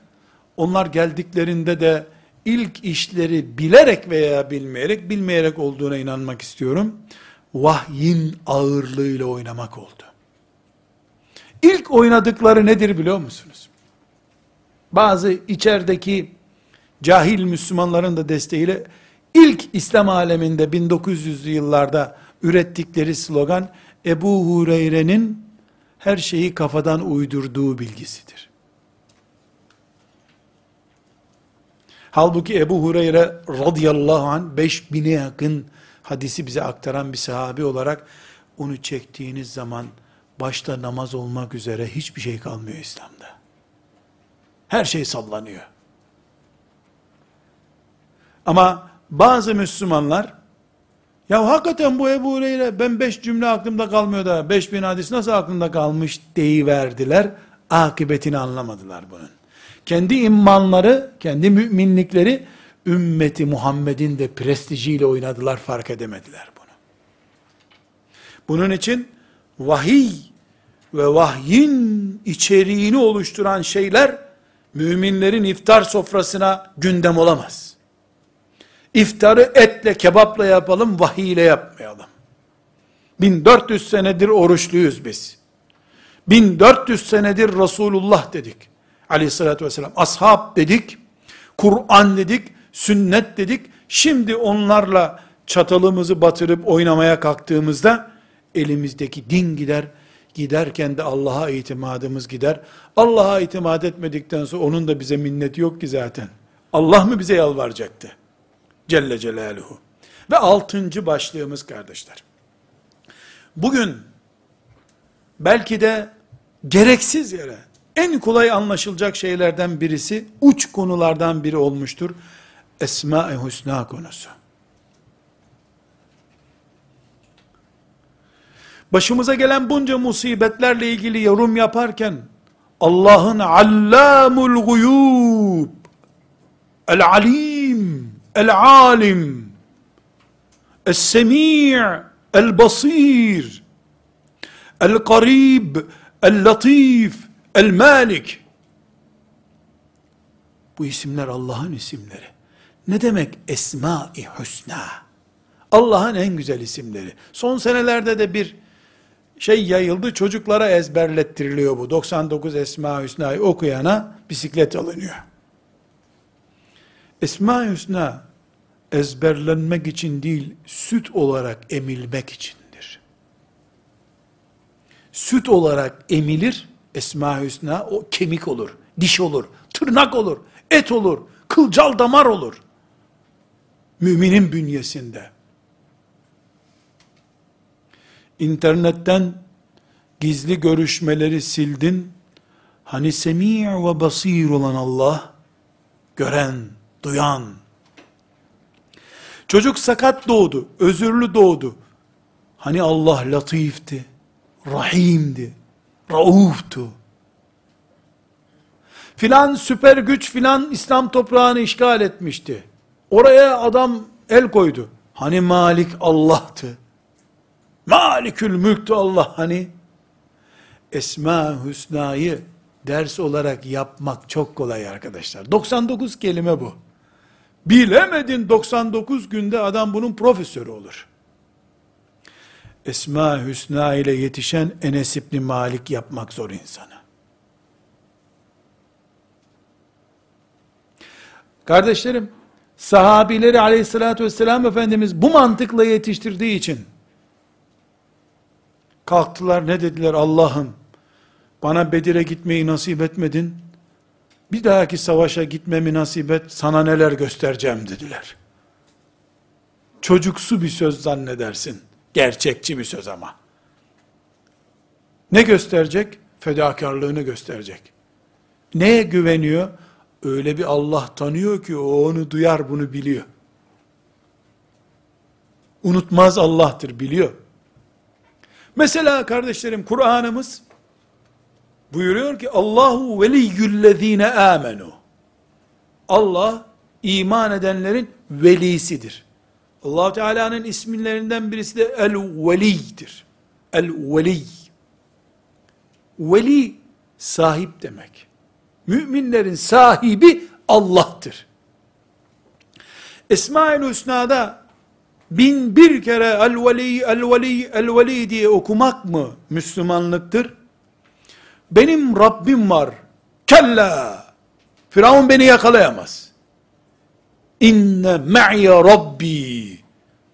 Onlar geldiklerinde de ilk işleri bilerek veya bilmeyerek, bilmeyerek olduğuna inanmak istiyorum. Vahyin ağırlığıyla oynamak oldu. İlk oynadıkları nedir biliyor musunuz? Bazı içerideki cahil Müslümanların da desteğiyle ilk İslam aleminde 1900'lü yıllarda ürettikleri slogan Ebu Hureyre'nin her şeyi kafadan uydurduğu bilgisidir. Halbuki Ebu Hureyre radıyallahu anh 5000'e yakın hadisi bize aktaran bir sahabi olarak onu çektiğiniz zaman başta namaz olmak üzere hiçbir şey kalmıyor İslam'da. Her şey sallanıyor. Ama bazı Müslümanlar ya hakikaten bu Ebu Hureyre ben beş cümle aklımda kalmıyor da beş bin hadis nasıl aklımda kalmış deyiverdiler. Akıbetini anlamadılar bunun. Kendi imanları, kendi müminlikleri ümmeti Muhammed'in de prestijiyle oynadılar fark edemediler bunu. Bunun için vahiy ve vahyin içeriğini oluşturan şeyler müminlerin iftar sofrasına gündem olamaz. İftarı etle kebapla yapalım, vahiy ile yapmayalım. 1400 senedir oruçluyuz biz. 1400 senedir Resulullah dedik. Aleyhissalatü vesselam. Ashab dedik. Kur'an dedik. Sünnet dedik. Şimdi onlarla çatalımızı batırıp oynamaya kalktığımızda elimizdeki din gider. Giderken de Allah'a itimadımız gider. Allah'a itimat etmedikten sonra onun da bize minneti yok ki zaten. Allah mı bize yalvaracaktı? Celle Celaluhu. Ve altıncı başlığımız kardeşler. Bugün belki de gereksiz yere en kolay anlaşılacak şeylerden birisi uç konulardan biri olmuştur. Esma-i Hüsna konusu. Başımıza gelen bunca musibetlerle ilgili yorum yaparken Allah'ın allamul guyub el alim el alim el semi' el basir el karib el latif el malik bu isimler Allah'ın isimleri. Ne demek Esma-i Hüsna? Allah'ın en güzel isimleri. Son senelerde de bir şey yayıldı, çocuklara ezberlettiriliyor bu. 99 Esma-i Hüsna'yı okuyana bisiklet alınıyor. Esma-i Hüsna, ezberlenmek için değil, süt olarak emilmek içindir. Süt olarak emilir, Esma Hüsna o kemik olur, diş olur, tırnak olur, et olur, kılcal damar olur. Müminin bünyesinde. İnternetten gizli görüşmeleri sildin. Hani semi' ve basir olan Allah, gören, duyan. Çocuk sakat doğdu, özürlü doğdu. Hani Allah latifti, rahimdi, rauftu. Filan süper güç filan İslam toprağını işgal etmişti. Oraya adam el koydu. Hani Malik Allah'tı. Malikül mülktü Allah hani. Esma Hüsna'yı ders olarak yapmak çok kolay arkadaşlar. 99 kelime bu. Bilemedin 99 günde adam bunun profesörü olur. Esma Hüsna ile yetişen Enes İbni Malik yapmak zor insana. Kardeşlerim, sahabileri aleyhissalatü vesselam Efendimiz bu mantıkla yetiştirdiği için, kalktılar ne dediler Allah'ım, bana Bedir'e gitmeyi nasip etmedin, bir dahaki savaşa gitmemi nasip et, sana neler göstereceğim dediler. Çocuksu bir söz zannedersin. Gerçekçi bir söz ama. Ne gösterecek? Fedakarlığını gösterecek. Neye güveniyor? Öyle bir Allah tanıyor ki o onu duyar bunu biliyor. Unutmaz Allah'tır biliyor. Mesela kardeşlerim Kur'an'ımız buyuruyor ki Allahu veliyyüllezine amenu. Allah iman edenlerin velisidir. Allah Teala'nın isimlerinden birisi de El-Veli'dir. El-Veli. Veli sahip demek. Müminlerin sahibi Allah'tır. Esma-ül Hüsna'da bin bir kere el-veli, el-veli, el-veli diye okumak mı Müslümanlıktır? Benim Rabbim var. Kella. Firavun beni yakalayamaz. İnne me'ye Rabbi.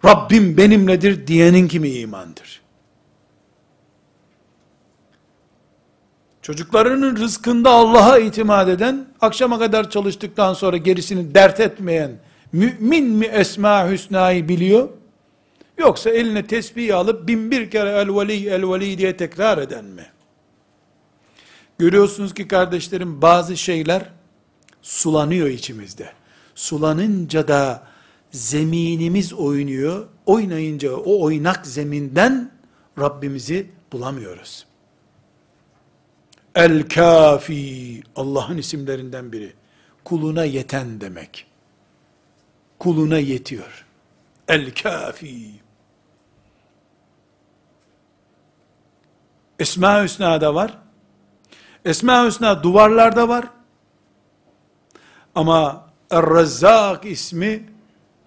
Rabbim benimledir diyenin kimi imandır. Çocuklarının rızkında Allah'a itimat eden, akşama kadar çalıştıktan sonra gerisini dert etmeyen, mümin mi Esma Hüsna'yı biliyor? Yoksa eline tesbih alıp bin bir kere el veli el veli diye tekrar eden mi? Görüyorsunuz ki kardeşlerim bazı şeyler sulanıyor içimizde. Sulanınca da zeminimiz oynuyor. Oynayınca o oynak zeminden Rabbimizi bulamıyoruz. El kafi Allah'ın isimlerinden biri. Kuluna yeten demek. Kuluna yetiyor. El kafi. Esma Hüsna'da var. Esma Hüsna duvarlarda var. Ama Er-Rezzak ismi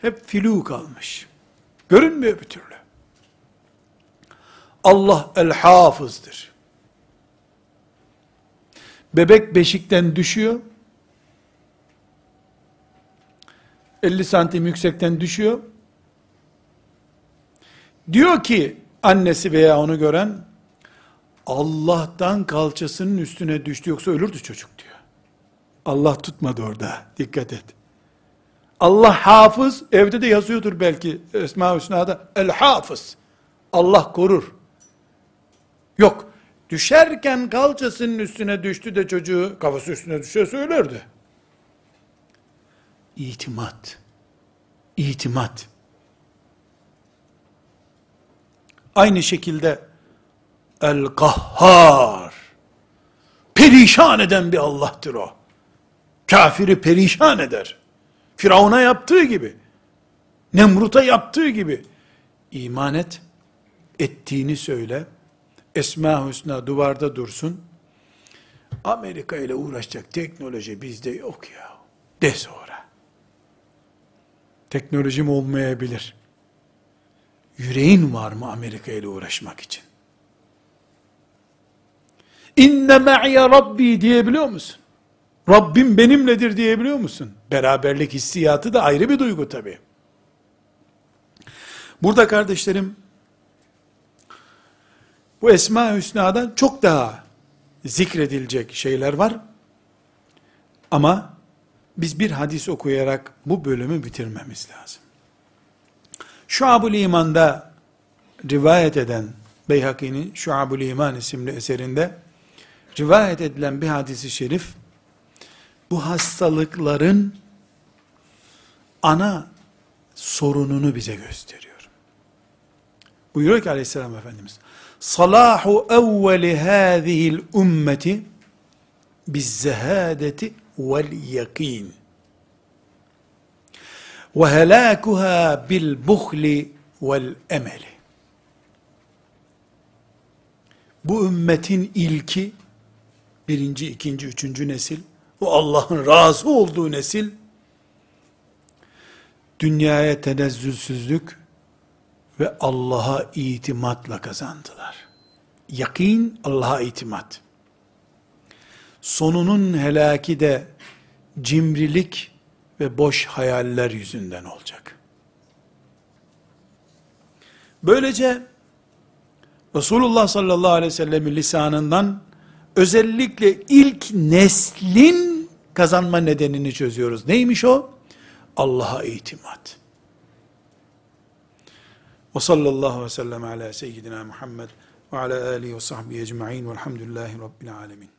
hep filu kalmış. Görünmüyor bir türlü. Allah el-hafızdır. Bebek beşikten düşüyor. 50 santim yüksekten düşüyor. Diyor ki annesi veya onu gören Allah'tan kalçasının üstüne düştü yoksa ölürdü çocuk. Allah tutmadı orada. Dikkat et. Allah hafız, evde de yazıyordur belki Esma-ı Hüsna'da. El hafız. Allah korur. Yok. Düşerken kalçasının üstüne düştü de çocuğu kafası üstüne düşüyor söylerdi. İtimat. İtimat. Aynı şekilde El-Kahhar. Perişan eden bir Allah'tır o. Kafiri perişan eder. Firavun'a yaptığı gibi. Nemrut'a yaptığı gibi. İman et. Ettiğini söyle. Esma Hüsna duvarda dursun. Amerika ile uğraşacak teknoloji bizde yok ya. De sonra. Teknolojim olmayabilir. Yüreğin var mı Amerika ile uğraşmak için? İnne me'ye Rabbi diyebiliyor musun? Rabbim benimledir diyebiliyor musun? Beraberlik hissiyatı da ayrı bir duygu tabi. Burada kardeşlerim, bu Esma-i Hüsna'dan çok daha zikredilecek şeyler var. Ama biz bir hadis okuyarak bu bölümü bitirmemiz lazım. Şuab-ül İman'da rivayet eden Beyhaki'nin Şuab-ül İman isimli eserinde rivayet edilen bir hadisi şerif bu hastalıkların ana sorununu bize gösteriyor. Buyuruyor ki aleyhisselam Efendimiz Salahu evveli hâzihil ümmeti biz zehadeti vel yakin ve helâkuha bil buhli vel emeli bu ümmetin ilki birinci, ikinci, üçüncü nesil o Allah'ın razı olduğu nesil dünyaya tenezzülsüzlük ve Allah'a itimatla kazandılar. Yakin Allah'a itimat. Sonunun helaki de cimrilik ve boş hayaller yüzünden olacak. Böylece Resulullah sallallahu aleyhi ve sellemin lisanından özellikle ilk neslin kazanma nedenini çözüyoruz. Neymiş o? Allah'a itimat. Ve sallallahu ve sellem ala seyyidina Muhammed ve ala alihi ve sahbihi ecma'in velhamdülillahi rabbil alemin.